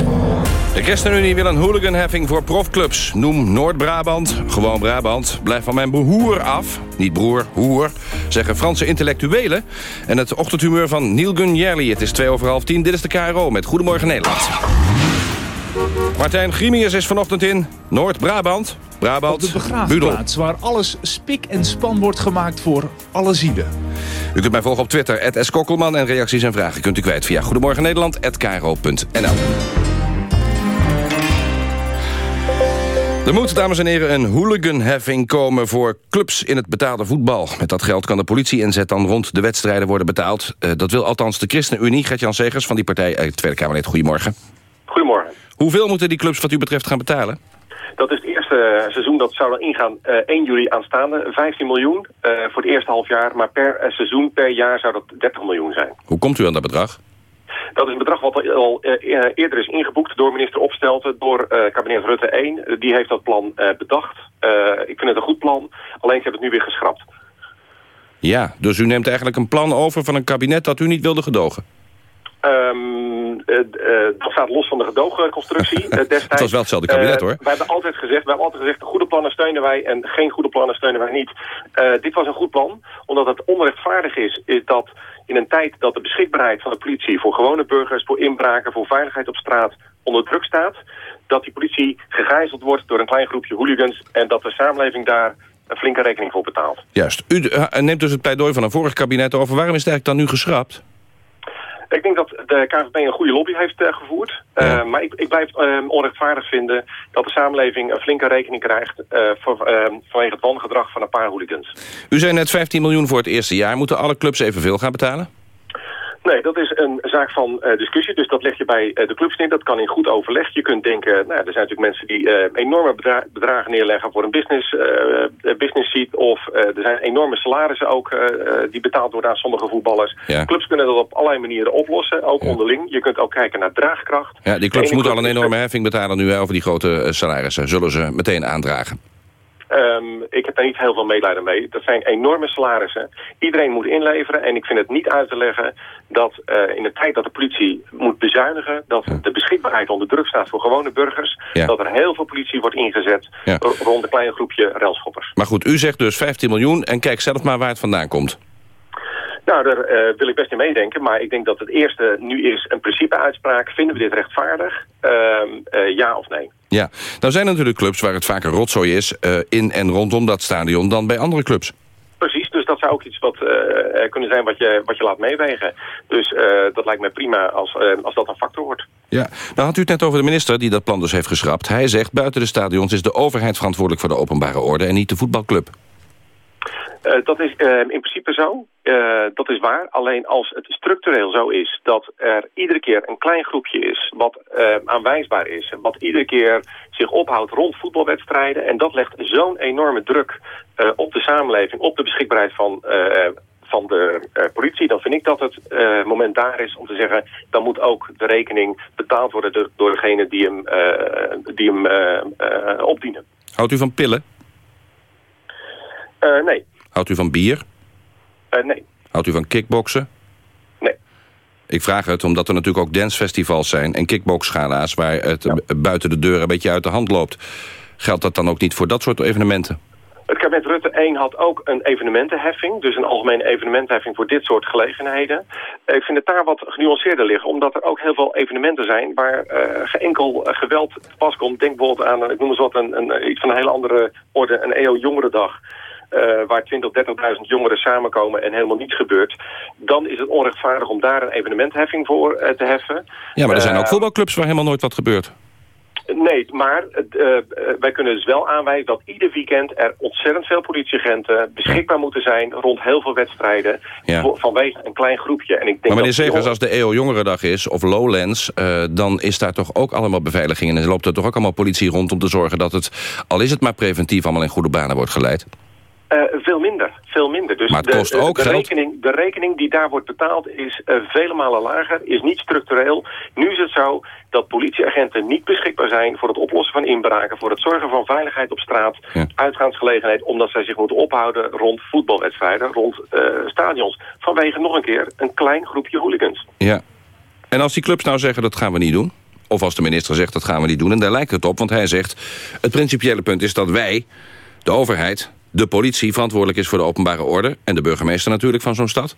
De ChristenUnie wil een hooliganheffing voor profclubs. Noem Noord-Brabant, gewoon Brabant. Blijf van mijn behoer af. Niet broer, hoer. Zeggen Franse intellectuelen. En het ochtendhumeur van Neil Gunjerli. Het is twee over half tien. Dit is de KRO met Goedemorgen Nederland. Martijn Grimius is vanochtend in Noord-Brabant. Brabant, Op de begraafplaats waar alles spik en span wordt gemaakt voor alle zielen. U kunt mij volgen op Twitter, @skokkelman en reacties en vragen kunt u kwijt via Goedemorgen Nederland@kro.nl. Er moet, dames en heren, een hooliganheffing komen voor clubs in het betaalde voetbal. Met dat geld kan de politie inzet dan rond de wedstrijden worden betaald. Uh, dat wil althans de ChristenUnie. Gert-Jan Segers van die partij, uh, Tweede Kamerlid, goedemorgen. Goedemorgen. Hoeveel moeten die clubs wat u betreft gaan betalen? Dat is het eerste seizoen dat zou dan ingaan uh, 1 juli aanstaande. 15 miljoen uh, voor het eerste half jaar. Maar per uh, seizoen, per jaar zou dat 30 miljoen zijn. Hoe komt u aan dat bedrag? Dat is een bedrag wat al eerder is ingeboekt door minister Opstelten, door kabinet Rutte 1. die heeft dat plan bedacht. ik vind het een goed plan, alleen ze hebben het nu weer geschrapt. Ja, dus u neemt eigenlijk een plan over van een kabinet dat u niet wilde gedogen? Um, uh, uh, dat staat los van de gedoogconstructie uh, <laughs> destijds. Het was wel hetzelfde kabinet, hoor. Wij hebben altijd gezegd, wij hebben altijd gezegd, goede plannen steunen wij en geen goede plannen steunen wij niet. dit was een goed plan, omdat het onrechtvaardig is, is dat in een tijd dat de beschikbaarheid van de politie voor gewone burgers, voor inbraken, voor veiligheid op straat onder druk staat, dat die politie gegijzeld wordt door een klein groepje hooligans en dat de samenleving daar een flinke rekening voor betaalt. Juist. U neemt dus het pleidooi van een vorig kabinet over. Waarom is het eigenlijk dan nu geschrapt? Ik denk dat de KVB een goede lobby heeft uh, gevoerd. Ja. Uh, maar ik, ik blijf uh, onrechtvaardig vinden dat de samenleving een flinke rekening krijgt... Voor, vanwege het wangedrag van een paar hooligans. U zei net 15 miljoen voor het eerste jaar. Moeten alle clubs evenveel gaan betalen? Nee, dat is een zaak van uh, discussie. Dus dat leg je bij uh, de clubs neer. Dat kan in goed overleg. Je kunt denken, nou, er zijn natuurlijk mensen die uh, enorme bedra bedragen neerleggen voor een business, business seat. Of er zijn enorme salarissen ook die betaald worden aan sommige voetballers. Ja. Clubs kunnen dat op allerlei manieren oplossen, ook ja. onderling. Je kunt ook kijken naar draagkracht. Ja, die clubs moeten al een enorme heffing betalen nu over die grote salarissen. Zullen ze meteen aandragen? Um, ik heb daar niet heel veel medelijden mee. Dat zijn enorme salarissen. Iedereen moet inleveren. En ik vind het niet uit te leggen dat uh, in de tijd dat de politie moet bezuinigen... dat ja. de beschikbaarheid onder druk staat voor gewone burgers... Ja. dat er heel veel politie wordt ingezet ja. rond een klein groepje railschoppers. Maar goed, u zegt dus 15 miljoen en kijk zelf maar waar het vandaan komt. Nou, daar uh, wil ik best in meedenken. Maar ik denk dat het eerste nu is een principeuitspraak. Vinden we dit rechtvaardig? Uh, uh, ja of nee? Ja, nou zijn er natuurlijk clubs waar het vaker rotzooi is... Uh, in en rondom dat stadion dan bij andere clubs. Precies, dus dat zou ook iets wat uh, kunnen zijn wat je, wat je laat meewegen. Dus uh, dat lijkt mij prima als, uh, als dat een factor wordt. Ja, nou had u het net over de minister die dat plan dus heeft geschrapt. Hij zegt buiten de stadions is de overheid verantwoordelijk voor de openbare orde... en niet de voetbalclub. Uh, dat is uh, in principe zo. Uh, dat is waar. Alleen als het structureel zo is dat er iedere keer een klein groepje is wat aanwijsbaar is. Wat iedere keer zich ophoudt rond voetbalwedstrijden. En dat legt zo'n enorme druk op de samenleving, op de beschikbaarheid van, van de politie. Dan vind ik dat het moment daar is om te zeggen, dan moet ook de rekening betaald worden door, door degene die hem, die hem opdienen. Houdt u van pillen? nee. Houdt u van bier? Uh, nee. Houdt u van kickboksen? Nee. Ik vraag het omdat er natuurlijk ook dancefestivals zijn... en kickboxgala's waar het ja. buiten de deur een beetje uit de hand loopt. Geldt dat dan ook niet voor dat soort evenementen? Het kabinet Rutte 1 had ook een evenementenheffing. Dus een algemene evenementenheffing voor dit soort gelegenheden. Ik vind het daar wat genuanceerder liggen. Omdat er ook heel veel evenementen zijn waar uh, geen enkel uh, geweld pas komt. Denk bijvoorbeeld aan, ik noem eens wat, een, een, iets van een hele andere orde. Een EO Jongerendag. Uh, waar 20, 30.000 jongeren samenkomen en helemaal niets gebeurt... dan is het onrechtvaardig om daar een evenementheffing voor uh, te heffen. Ja, maar er zijn ook voetbalclubs waar helemaal nooit wat gebeurt. Nee, maar uh, wij kunnen dus wel aanwijzen dat ieder weekend er ontzettend veel politieagenten beschikbaar moeten zijn rond heel veel wedstrijden vanwege een klein groepje. En ik denk maar meneer Segers, als de EO Jongerendag is of Lowlands, uh, dan is daar toch ook allemaal beveiliging en er loopt er toch ook allemaal politie rond om te zorgen dat het, al is het maar preventief, allemaal in goede banen wordt geleid? Uh, veel minder, veel minder. Dus maar het kost de, ook de, geld. Rekening, de rekening die daar wordt betaald is uh, vele malen lager, is niet structureel. Nu is het zo dat politieagenten niet beschikbaar zijn voor het oplossen van inbraken, voor het zorgen van veiligheid op straat, ja. uitgaansgelegenheid, omdat zij zich moeten ophouden rond voetbalwedstrijden, rond uh, stadions. Vanwege nog een keer een klein groepje hooligans. Ja. En als die clubs nou zeggen dat gaan we niet doen, of als de minister zegt dat gaan we niet doen, en daar lijkt het op, want hij zegt het principiële punt is dat wij, de overheid de politie verantwoordelijk is voor de openbare orde... en de burgemeester natuurlijk van zo'n stad...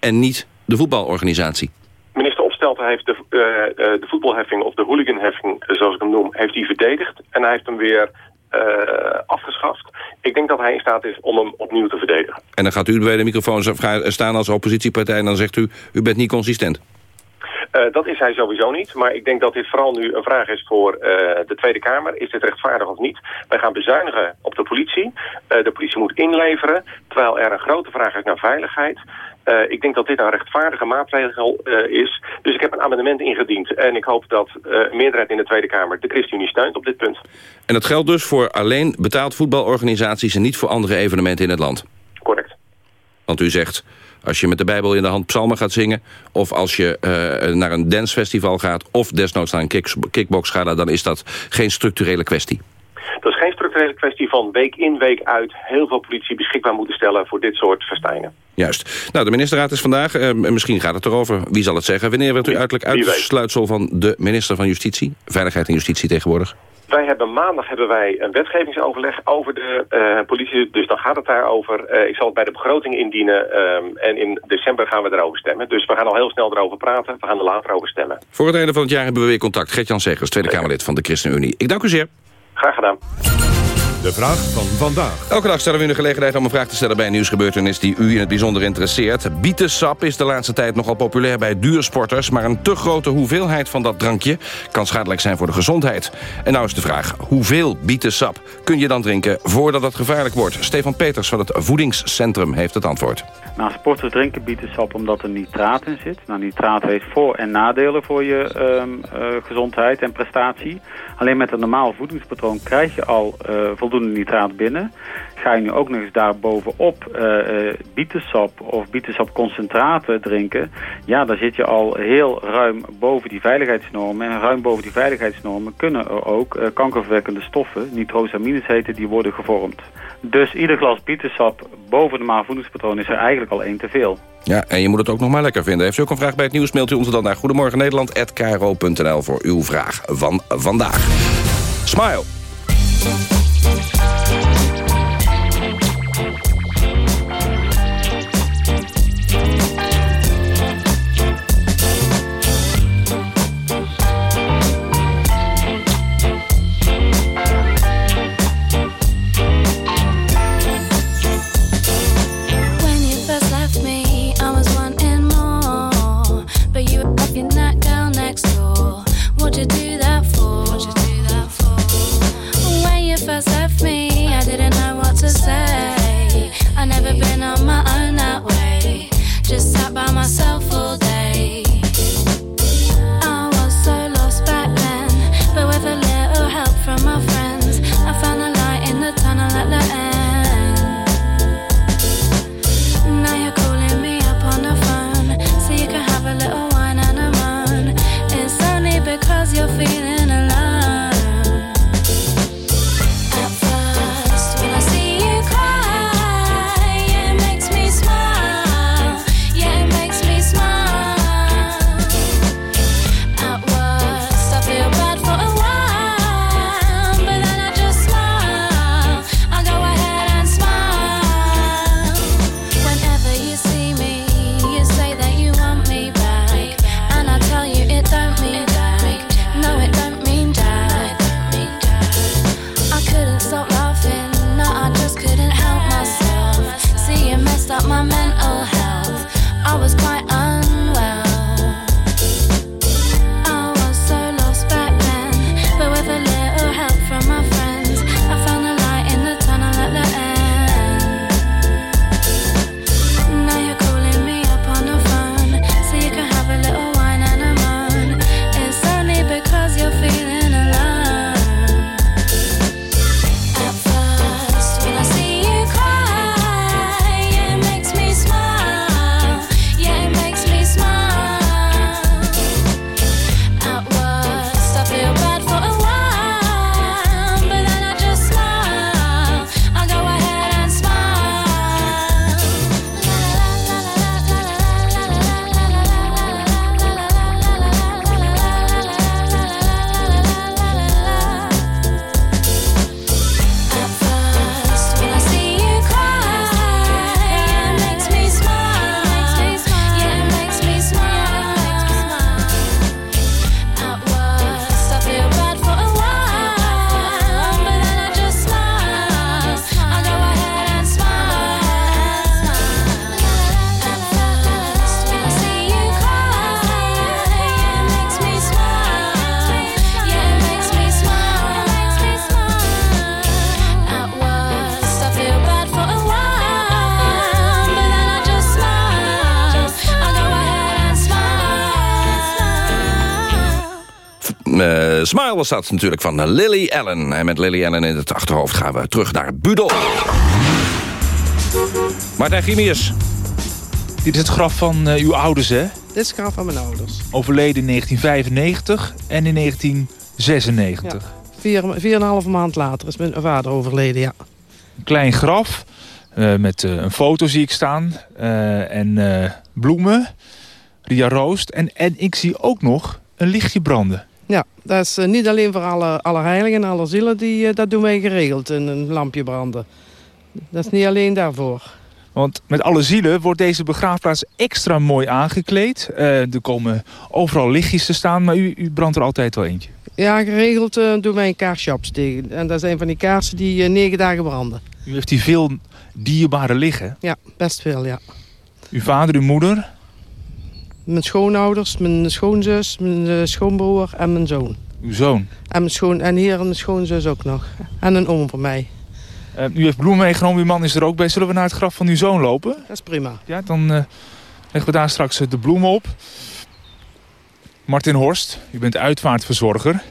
en niet de voetbalorganisatie. Minister Opstelten heeft de, uh, uh, de voetbalheffing of de hooliganheffing, zoals ik hem noem... heeft hij verdedigd en hij heeft hem weer uh, afgeschaft. Ik denk dat hij in staat is om hem opnieuw te verdedigen. En dan gaat u bij de microfoon staan als oppositiepartij... en dan zegt u, u bent niet consistent. Uh, dat is hij sowieso niet. Maar ik denk dat dit vooral nu een vraag is voor uh, de Tweede Kamer. Is dit rechtvaardig of niet? Wij gaan bezuinigen op de politie. Uh, de politie moet inleveren. Terwijl er een grote vraag is naar veiligheid. ik denk dat dit een rechtvaardige maatregel is. Dus ik heb een amendement ingediend. En ik hoop dat een meerderheid in de Tweede Kamer de ChristenUnie steunt op dit punt. En dat geldt dus voor alleen betaald voetbalorganisaties... en niet voor andere evenementen in het land? Want u zegt... Als je met de Bijbel in de hand psalmen gaat zingen... of als je uh, naar een dancefestival gaat... of desnoods naar een kick, kickbox gaat... dan is dat geen structurele kwestie. Structurele kwestie van week in, week uit... heel veel politie beschikbaar moeten stellen voor dit soort festijnen. Juist. Nou, de ministerraad is vandaag. Uh, misschien gaat het erover. Wie zal het zeggen? Wanneer werd u uiterlijk uitsluitsel van de minister van Justitie? Veiligheid en Justitie tegenwoordig? Wij hebben maandag hebben wij een wetgevingsoverleg over de uh, politie. Dus dan gaat het daarover. Uh, ik zal het bij de begroting indienen. Um, en in december gaan we erover stemmen. Dus we gaan al heel snel erover praten. We gaan er later over stemmen. Voor het einde van het jaar hebben we weer contact. Gert-Jan Segers, Tweede Kamerlid van de ChristenUnie. Ik dank u zeer. Graag gedaan. De vraag van vandaag. Elke dag stellen we u de gelegenheid om een vraag te stellen bij een nieuwsgebeurtenis die u in het bijzonder interesseert. Bietensap is de laatste tijd nogal populair bij duursporters, maar een te grote hoeveelheid van dat drankje kan schadelijk zijn voor de gezondheid. En nou is de vraag, hoeveel bietensap kun je dan drinken voordat het gevaarlijk wordt? Stefan Peters van het Voedingscentrum heeft het antwoord. Nou, sporters drinken bietensap omdat er nitraat in zit. Nou, nitraat heeft voor- en nadelen voor je um, uh, gezondheid en prestatie. Alleen met een normaal voedingspatroon krijg je al uh, voldoende nitraat binnen. Ga je nu ook nog eens daarbovenop uh, bietensap of bietensapconcentraten drinken... ja, dan zit je al heel ruim boven die veiligheidsnormen. En ruim boven die veiligheidsnormen kunnen er ook kankerverwekkende stoffen... nitrosamines heten, die worden gevormd. Dus ieder glas bietensap boven de normaal voedingspatroon is er eigenlijk al één te veel. Ja, en je moet het ook nog maar lekker vinden. Heeft u ook een vraag bij het nieuws, mailt u ons dan naar goedemorgennederland.kro.nl voor uw vraag van vandaag. Smile. Smile was dat natuurlijk van Lily Allen. En met Lily Allen in het achterhoofd gaan we terug naar Budel. Martijn Grimius. Dit is het graf van uh, uw ouders, hè? Dit is het graf van mijn ouders. Overleden in 1995 en in 1996. Ja. Vier, vier en een half maand later is mijn vader overleden, ja. Een klein graf uh, met uh, een foto zie ik staan. en bloemen. Ria Roost. En, en ik zie ook nog een lichtje branden. Ja, dat is niet alleen voor alle, alle heiligen en alle zielen. Die, dat doen wij geregeld, een, een lampje branden. Dat is niet alleen daarvoor. Want met alle zielen wordt deze begraafplaats extra mooi aangekleed. Uh, er komen overal lichtjes te staan, maar u, u brandt er altijd wel eentje. Ja, geregeld uh, doen wij een kaarsje opsteken. En dat is een van die kaarsen die uh, negen dagen branden. U heeft hier veel dierbare liggen? Ja, best veel, ja. Uw vader, uw moeder? Mijn schoonouders, mijn schoonzus, mijn schoonbroer en mijn zoon. Uw zoon? En, mijn schoon, en hier mijn schoonzus ook nog. En een oom van mij. Uh, u heeft bloemen meegenomen, uw man is er ook bij. Zullen we naar het graf van uw zoon lopen? Dat is prima. Ja, dan uh, leggen we daar straks de bloemen op. Martin Horst, u bent uitvaartverzorger.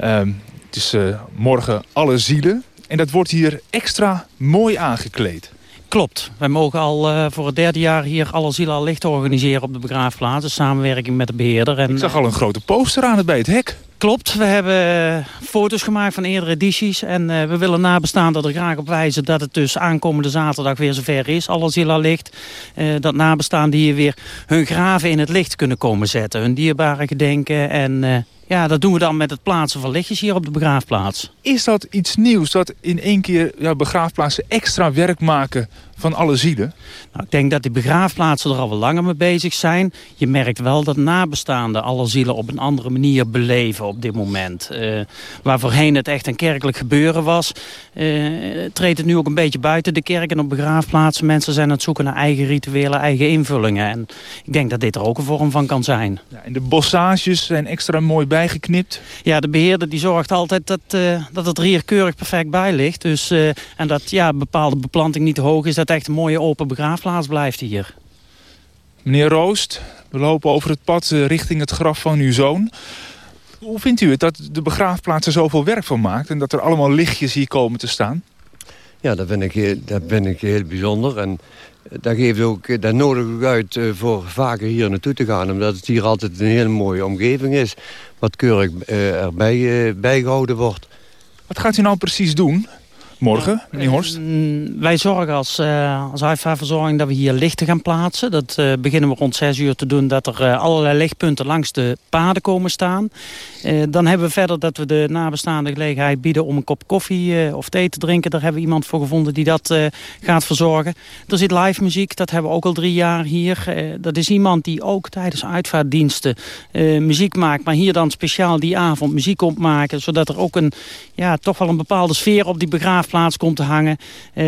Uh, het is morgen alle zielen. En dat wordt hier extra mooi aangekleed. Klopt. Wij mogen al uh, voor het derde jaar hier alle zielen licht organiseren op de begraafplaats. In samenwerking met de beheerder. En, Ik zag al een grote poster aan het bij het hek. Klopt, we hebben foto's gemaakt van eerdere edities. En uh, we willen nabestaanden er graag op wijzen dat het dus aankomende zaterdag weer zover is. Alle zielen licht. Uh, dat nabestaanden hier weer hun graven in het licht kunnen komen zetten. Hun dierbare gedenken. En ja, dat doen we dan met het plaatsen van lichtjes hier op de begraafplaats. Is dat iets nieuws, dat in één keer ja, begraafplaatsen extra werk maken van alle zielen? Nou, ik denk dat die begraafplaatsen er al wel langer mee bezig zijn. Je merkt wel dat nabestaanden alle zielen op een andere manier beleven op dit moment. Uh, waar voorheen het echt een kerkelijk gebeuren was, uh, treedt het nu ook een beetje buiten de kerk en op begraafplaatsen. Mensen zijn aan het zoeken naar eigen rituelen, eigen invullingen. En ik denk dat dit er ook een vorm van kan zijn. Ja, en de bossages zijn extra mooi bijgeknipt? Ja, de beheerder die zorgt altijd dat, uh, dat het er hier keurig perfect bij ligt. Dus, en dat ja, bepaalde beplanting niet te hoog is, dat echt een mooie open begraafplaats blijft hier. Meneer Roost, we lopen over het pad richting het graf van uw zoon. Hoe vindt u het dat de begraafplaats er zoveel werk van maakt... en dat er allemaal lichtjes hier komen te staan? Ja, dat vind ik heel, dat vind ik heel bijzonder. En dat geeft ook, dat nodig ik uit voor vaker hier naartoe te gaan. Omdat het hier altijd een hele mooie omgeving is. Wat keurig uh, erbij uh, bijgehouden wordt. Wat gaat u nou precies doen? Morgen, meneer Horst? Uh, wij zorgen als, uh, als verzorging dat we hier lichten gaan plaatsen. Dat uh, beginnen we rond 6 uur te doen. Dat er allerlei lichtpunten langs de paden komen staan. dan hebben we verder dat we de nabestaande gelegenheid bieden om een kop koffie of thee te drinken. Daar hebben we iemand voor gevonden die dat gaat verzorgen. Er zit live muziek, dat hebben we ook al drie jaar hier. dat is iemand die ook tijdens uitvaartdiensten muziek maakt. Maar hier dan speciaal die avond muziek opmaken. Zodat er ook een, ja, toch wel een bepaalde sfeer op die begraafplaats plaats komt te hangen. Uh,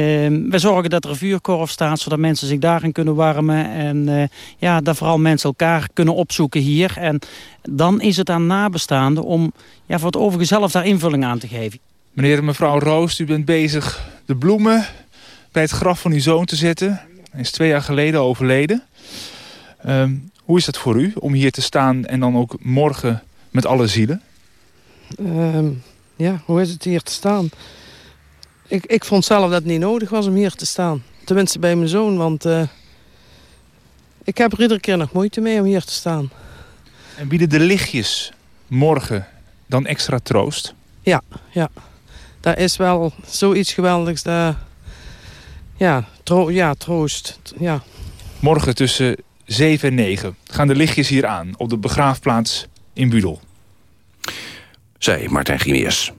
we zorgen dat er een vuurkorf staat, zodat mensen zich daarin kunnen warmen. En uh, ja, dat vooral mensen elkaar kunnen opzoeken hier. En dan is het aan nabestaanden om ja, voor het overige zelf daar invulling aan te geven. Meneer en mevrouw Roost, u bent bezig de bloemen bij het graf van uw zoon te zetten. Hij is twee jaar geleden overleden. Uh, hoe is dat voor u om hier te staan en dan ook morgen met alle zielen? Ehm, ja, hoe is het hier te staan? Ik, ik vond zelf dat het niet nodig was om hier te staan. Tenminste bij mijn zoon, want uh, ik heb er iedere keer nog moeite mee om hier te staan. En bieden de lichtjes morgen dan extra troost? Ja, ja. Dat is wel zoiets geweldigs. Dat, ja, tro ja, troost. Ja. Morgen tussen 7 en 9 gaan de lichtjes hier aan op de begraafplaats in Budel. Zij Martijn Grimiers.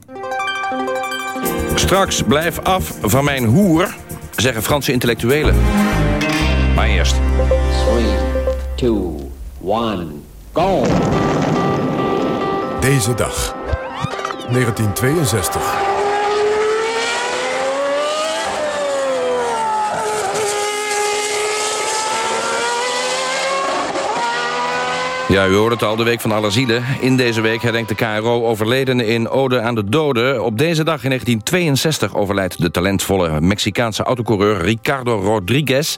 Straks blijf af van mijn hoer, zeggen Franse intellectuelen. Maar eerst. 3, 2, 1, go! Deze dag, 1962. Ja, u hoorde het al, de Week van Alle Zielen. In deze week herdenkt de KRO overledenen in Ode aan de Doden. Op deze dag in 1962 overlijdt de talentvolle Mexicaanse autocoureur Ricardo Rodriguez.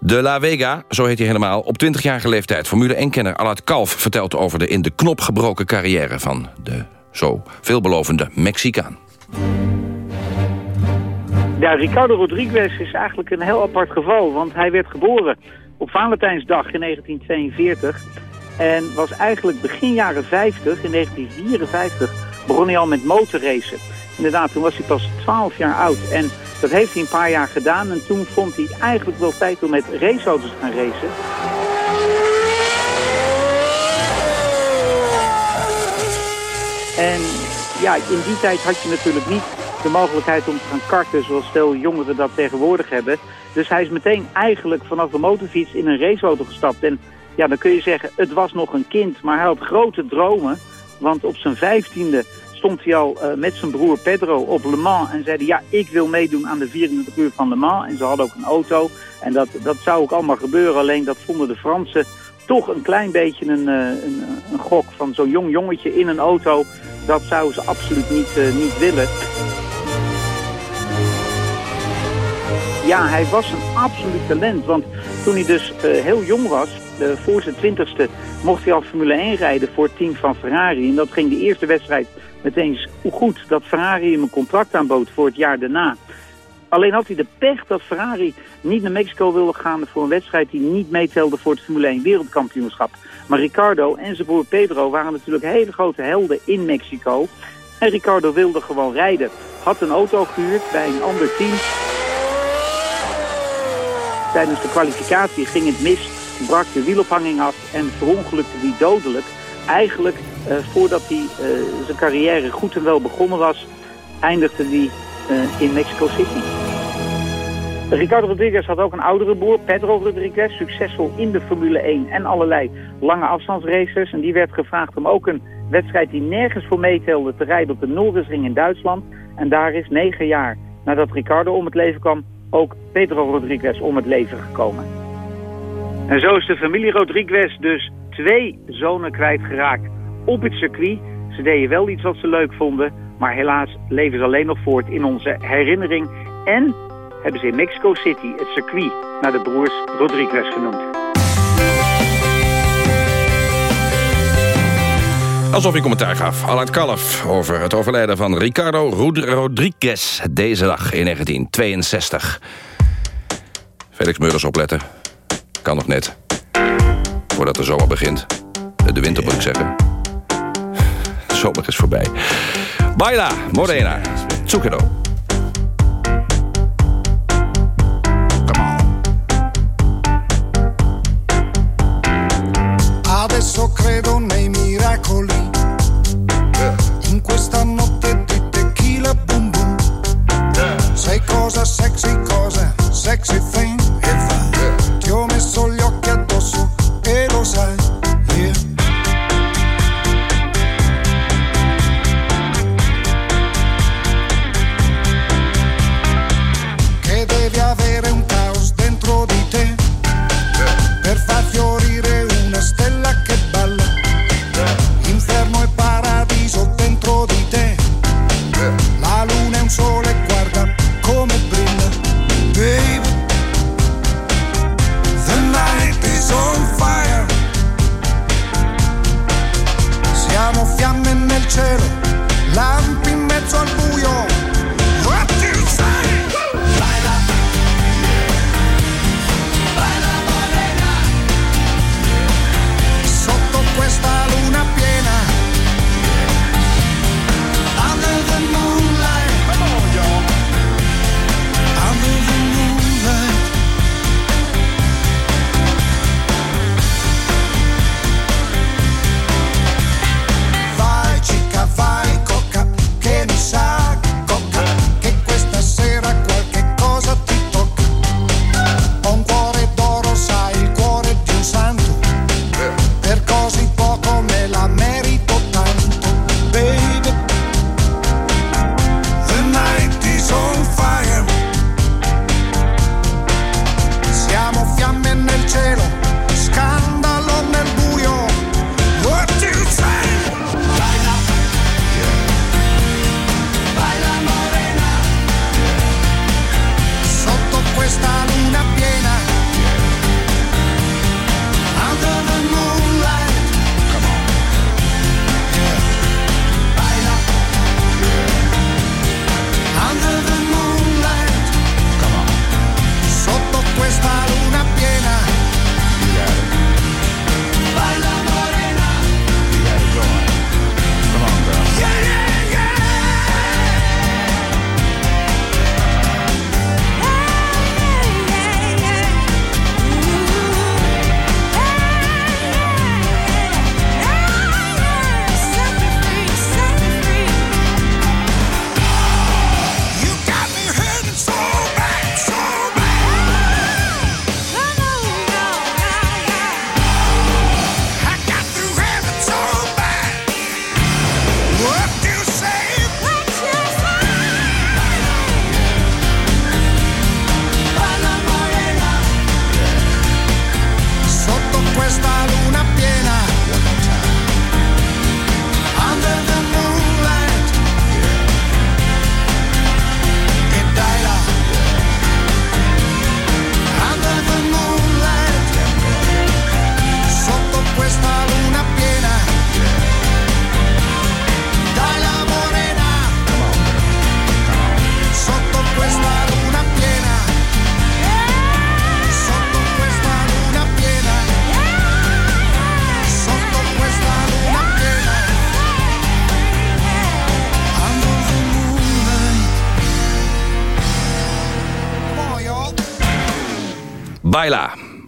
De La Vega, zo heet hij helemaal, op 20-jarige leeftijd. Formule 1-kenner Allard Kalf vertelt over de in de knop gebroken carrière... van de zo veelbelovende Mexicaan. Ja, Ricardo Rodriguez is eigenlijk een heel apart geval, want hij werd geboren op Valentijnsdag in 1942 en was eigenlijk begin jaren 50, in 1954, begon hij al met motorracen. Inderdaad, toen was hij pas 12 jaar oud en dat heeft hij een paar jaar gedaan en toen vond hij eigenlijk wel tijd om met raceauto's te gaan racen. En ja, in die tijd had je natuurlijk niet de mogelijkheid om te gaan karten zoals veel jongeren dat tegenwoordig hebben. Dus hij is meteen eigenlijk vanaf de motorfiets in een raceauto gestapt. En ja, dan kun je zeggen, het was nog een kind, maar hij had grote dromen. Want op zijn vijftiende stond hij al uh, met zijn broer Pedro op Le Mans en zeiden, ja, ik wil meedoen aan de 24 uur van Le Mans. En ze hadden ook een auto en dat, dat zou ook allemaal gebeuren, alleen dat vonden de Fransen toch een klein beetje een, uh, een, een gok van zo'n jong jongetje in een auto. Dat zouden ze absoluut niet, uh, niet willen. Ja, hij was een absoluut talent. Want toen hij dus heel jong was, uh, voor zijn twintigste, mocht hij al Formule 1 rijden voor het team van Ferrari. En dat ging de eerste wedstrijd meteen goed dat Ferrari hem een contract aanbood voor het jaar daarna. Alleen had hij de pech dat Ferrari niet naar Mexico wilde gaan voor een wedstrijd die niet meetelde voor het Formule 1 wereldkampioenschap. Maar Ricardo en zijn broer Pedro waren natuurlijk hele grote helden in Mexico. En Ricardo wilde gewoon rijden. Had een auto gehuurd bij een ander team. Tijdens de kwalificatie ging het mis, brak de wielophanging af en verongelukte die dodelijk. Eigenlijk uh, voordat hij uh, zijn carrière goed en wel begonnen was, eindigde hij uh, in Mexico City. Ricardo Rodriguez had ook een oudere broer, Pedro Rodriguez, succesvol in de Formule 1 en allerlei lange afstandsraces. En die werd gevraagd om ook een wedstrijd die nergens voor meetelde te rijden op de Norrisring in Duitsland. En daar is negen jaar nadat Ricardo om het leven kwam, ook Pedro Rodriguez om het leven gekomen. En zo is de familie Rodriguez dus twee zonen kwijtgeraakt op het circuit. Ze deden wel iets wat ze leuk vonden, maar helaas leven ze alleen nog voort in onze herinnering. En hebben ze in Mexico City het circuit naar de broers Rodriguez genoemd. Alsof hij commentaar gaf, Allard Kalf, over het overlijden van Ricardo Rodriguez deze dag in 1962. Felix Meurders opletten. Kan nog net. Voordat de zomer begint. De winter moet ik zeggen. De zomer is voorbij. Baila, Morena, Zucchero. Adesso credo nei miracoli.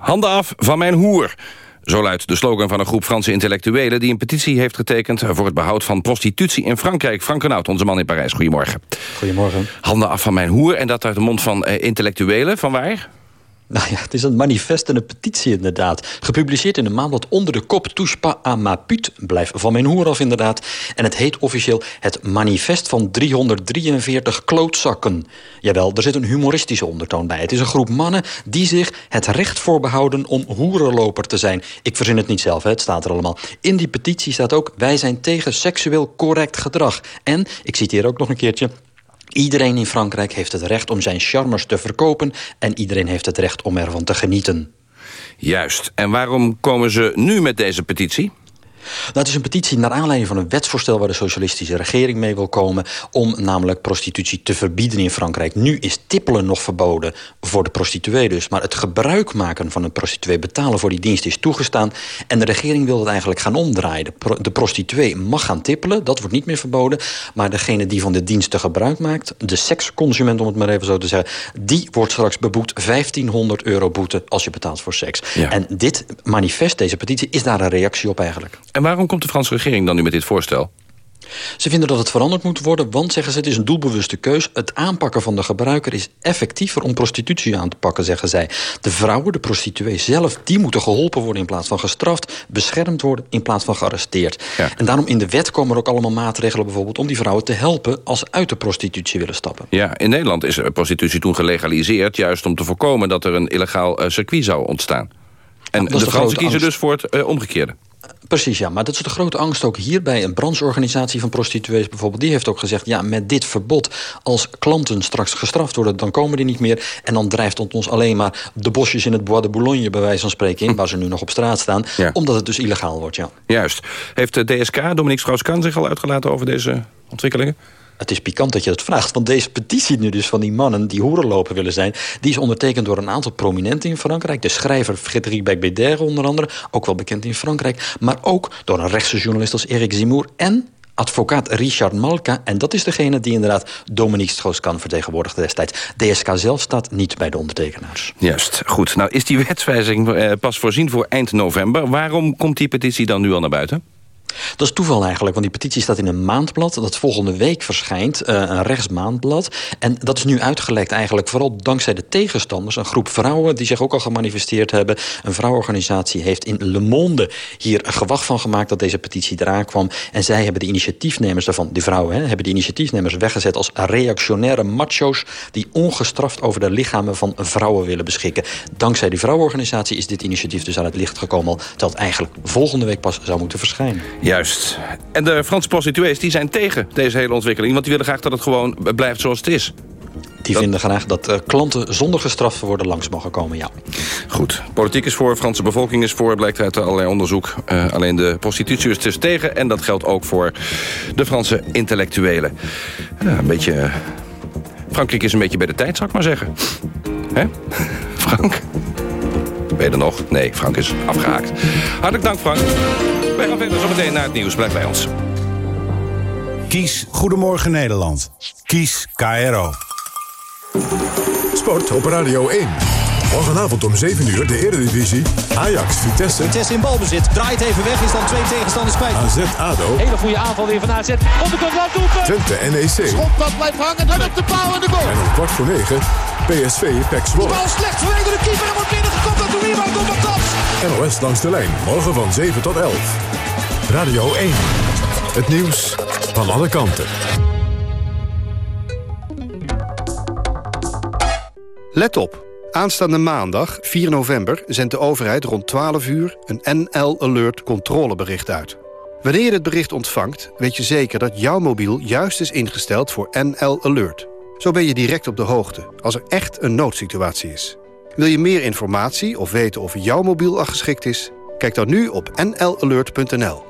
Handen af van mijn hoer. Zo luidt de slogan van een groep Franse intellectuelen... die een petitie heeft getekend voor het behoud van prostitutie in Frankrijk. Frank Renaud, onze man in Parijs. Goedemorgen. Goedemorgen. Handen af van mijn hoer en dat uit de mond van eh, intellectuelen. Van waar? Nou ja, het is een manifest en een petitie inderdaad. Gepubliceerd in een maand onder de kop Touche pas à ma. Blijf van mijn hoer af inderdaad. En het heet officieel het manifest van 343 klootzakken. Jawel, er zit een humoristische ondertoon bij. Het is een groep mannen die zich het recht voorbehouden om hoerenloper te zijn. Ik verzin het niet zelf, hè, het staat er allemaal. In die petitie staat ook, wij zijn tegen seksueel correct gedrag. En, ik citeer ook nog een keertje... Iedereen in Frankrijk heeft het recht om zijn charmers te verkopen... en iedereen heeft het recht om ervan te genieten. Juist. En waarom komen ze nu met deze petitie? Dat is een petitie naar aanleiding van een wetsvoorstel... waar de socialistische regering mee wil komen... om namelijk prostitutie te verbieden in Frankrijk. Nu is tippelen nog verboden voor de prostituee dus. Maar het gebruik maken van een prostituee... betalen voor die dienst is toegestaan. En de regering wil het eigenlijk gaan omdraaien. De, pro de prostituee mag gaan tippelen, dat wordt niet meer verboden. Maar degene die van de diensten gebruik maakt... de seksconsument, om het maar even zo te zeggen... die wordt straks beboet 1500 euro boete als je betaalt voor seks. Ja. En dit manifest, deze petitie, is daar een reactie op eigenlijk. En waarom komt de Franse regering dan nu met dit voorstel? Ze vinden dat het veranderd moet worden, want zeggen ze het is een doelbewuste keus. Het aanpakken van de gebruiker is effectiever om prostitutie aan te pakken, zeggen zij. De vrouwen, de prostituee zelf, die moeten geholpen worden in plaats van gestraft, beschermd worden in plaats van gearresteerd. Ja. En daarom in de wet komen er ook allemaal maatregelen bijvoorbeeld om die vrouwen te helpen als ze uit de prostitutie willen stappen. Ja, in Nederland is prostitutie toen gelegaliseerd... juist om te voorkomen dat er een illegaal eh, circuit zou ontstaan. En de de Fransen kiezen angst. dus voor het eh, omgekeerde. Precies, ja. Maar dat is de grote angst ook hier bij een brancheorganisatie van prostituees bijvoorbeeld. Die heeft ook gezegd, ja, met dit verbod, als klanten straks gestraft worden, dan komen die niet meer. En dan drijft het ons alleen maar de bosjes in het Bois de Boulogne, bij wijze van spreken, in, waar ze nu nog op straat staan. Ja. Omdat het dus illegaal wordt, ja. Juist. Heeft de DSK, Dominique Strauss-Kahn, zich al uitgelaten over deze ontwikkelingen? Het is pikant dat je dat vraagt, want deze petitie nu dus van die mannen die hoerenlopen willen zijn, die is ondertekend door een aantal prominenten in Frankrijk. De schrijver Frédéric Becbédère onder andere, ook wel bekend in Frankrijk. Maar ook door een rechtse journalist als Eric Zemmour en advocaat Richard Malka. En dat is degene die inderdaad Dominique Strauss-Kahn vertegenwoordigde destijds. DSK zelf staat niet bij de ondertekenaars. Juist, goed. Nou is die wetswijziging eh, pas voorzien voor eind november. Waarom komt die petitie dan nu al naar buiten? Dat is toeval eigenlijk, want die petitie staat in een maandblad... dat volgende week verschijnt, eh, een rechtsmaandblad. En dat is nu uitgelekt eigenlijk vooral dankzij de tegenstanders. Een groep vrouwen die zich ook al gemanifesteerd hebben. Een vrouwenorganisatie heeft in Le Monde hier gewacht van gemaakt... dat deze petitie eraan kwam. En zij hebben de initiatiefnemers daarvan, die vrouwen... Hè, hebben de initiatiefnemers weggezet als reactionaire macho's... die ongestraft over de lichamen van vrouwen willen beschikken. Dankzij die vrouwenorganisatie is dit initiatief dus aan het licht gekomen... terwijl het eigenlijk volgende week pas zou moeten verschijnen. Juist. En de Franse prostituees die zijn tegen deze hele ontwikkeling... want die willen graag dat het gewoon blijft zoals het is. Die vinden graag dat eh, klanten zonder gestraft worden langs mogen komen, ja. Goed. Politiek is voor, Franse bevolking is voor, blijkt uit allerlei onderzoek. Eh, alleen de prostitutie is dus tegen en dat geldt ook voor de Franse intellectuelen. Ja, een beetje... eh, Frankrijk is een beetje bij de tijd, zou ik maar zeggen. Hè? <laughs> Frank? Ben je er nog? Nee, Frank is afgehaakt. Hartelijk dank, Frank. Wij gaan verder zometeen naar het nieuws. Blijf bij ons. Kies Goedemorgen Nederland. Kies KRO. Sport op Radio 1. Morgenavond om 7 uur de Eredivisie. Ajax, Vitesse. Vitesse in balbezit. Draait even weg. Is dan twee tegenstanders kwijt. AZ, ADO. Hele goede aanval weer van AZ. Onderkant laat doelpunt. Twente, NEC. Schotpad blijft hangen. En op de paal en de goal. En om kwart voor 9 PSV, De Zwolle. bal slecht vanwege de keeper. En wordt binnengekopt door de rebound door Matas. NOS langs de lijn. Morgen van 7 tot 11. Radio 1. Het nieuws van alle kanten. Let op. Aanstaande maandag, 4 november, zendt de overheid rond 12 uur... een NL Alert controlebericht uit. Wanneer je het bericht ontvangt, weet je zeker dat jouw mobiel juist is ingesteld voor NL Alert. Zo ben je direct op de hoogte, als er echt een noodsituatie is. Wil je meer informatie of weten of jouw mobiel al geschikt is? Kijk dan nu op nlalert.nl.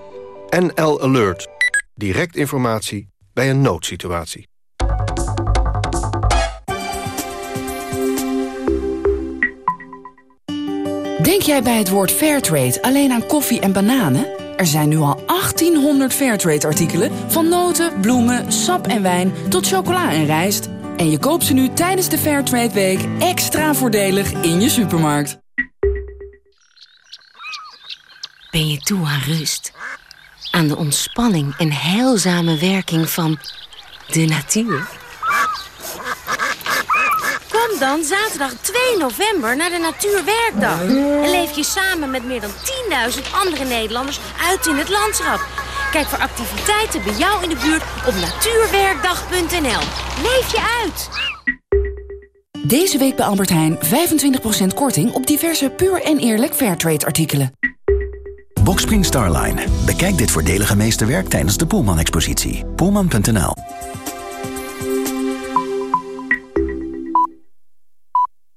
NL Alert. Direct informatie bij een noodsituatie. Denk jij bij het woord Fairtrade alleen aan koffie en bananen? Er zijn nu al 1800 Fairtrade-artikelen... van noten, bloemen, sap en wijn tot chocola en rijst. En je koopt ze nu tijdens de Fairtrade Week extra voordelig in je supermarkt. Ben je toe aan rust? Aan de ontspanning en heilzame werking van de natuur? Kom dan zaterdag 2 november naar de Natuurwerkdag. En leef je samen met meer dan 10.000 andere Nederlanders uit in het landschap. Kijk voor activiteiten bij jou in de buurt op natuurwerkdag.nl. Leef je uit! Deze week bij Albert Heijn 25% korting op diverse puur en eerlijk Fairtrade artikelen. Boxspring Starline. Bekijk dit voordelige meesterwerk tijdens de Poelman-expositie. Poelman.nl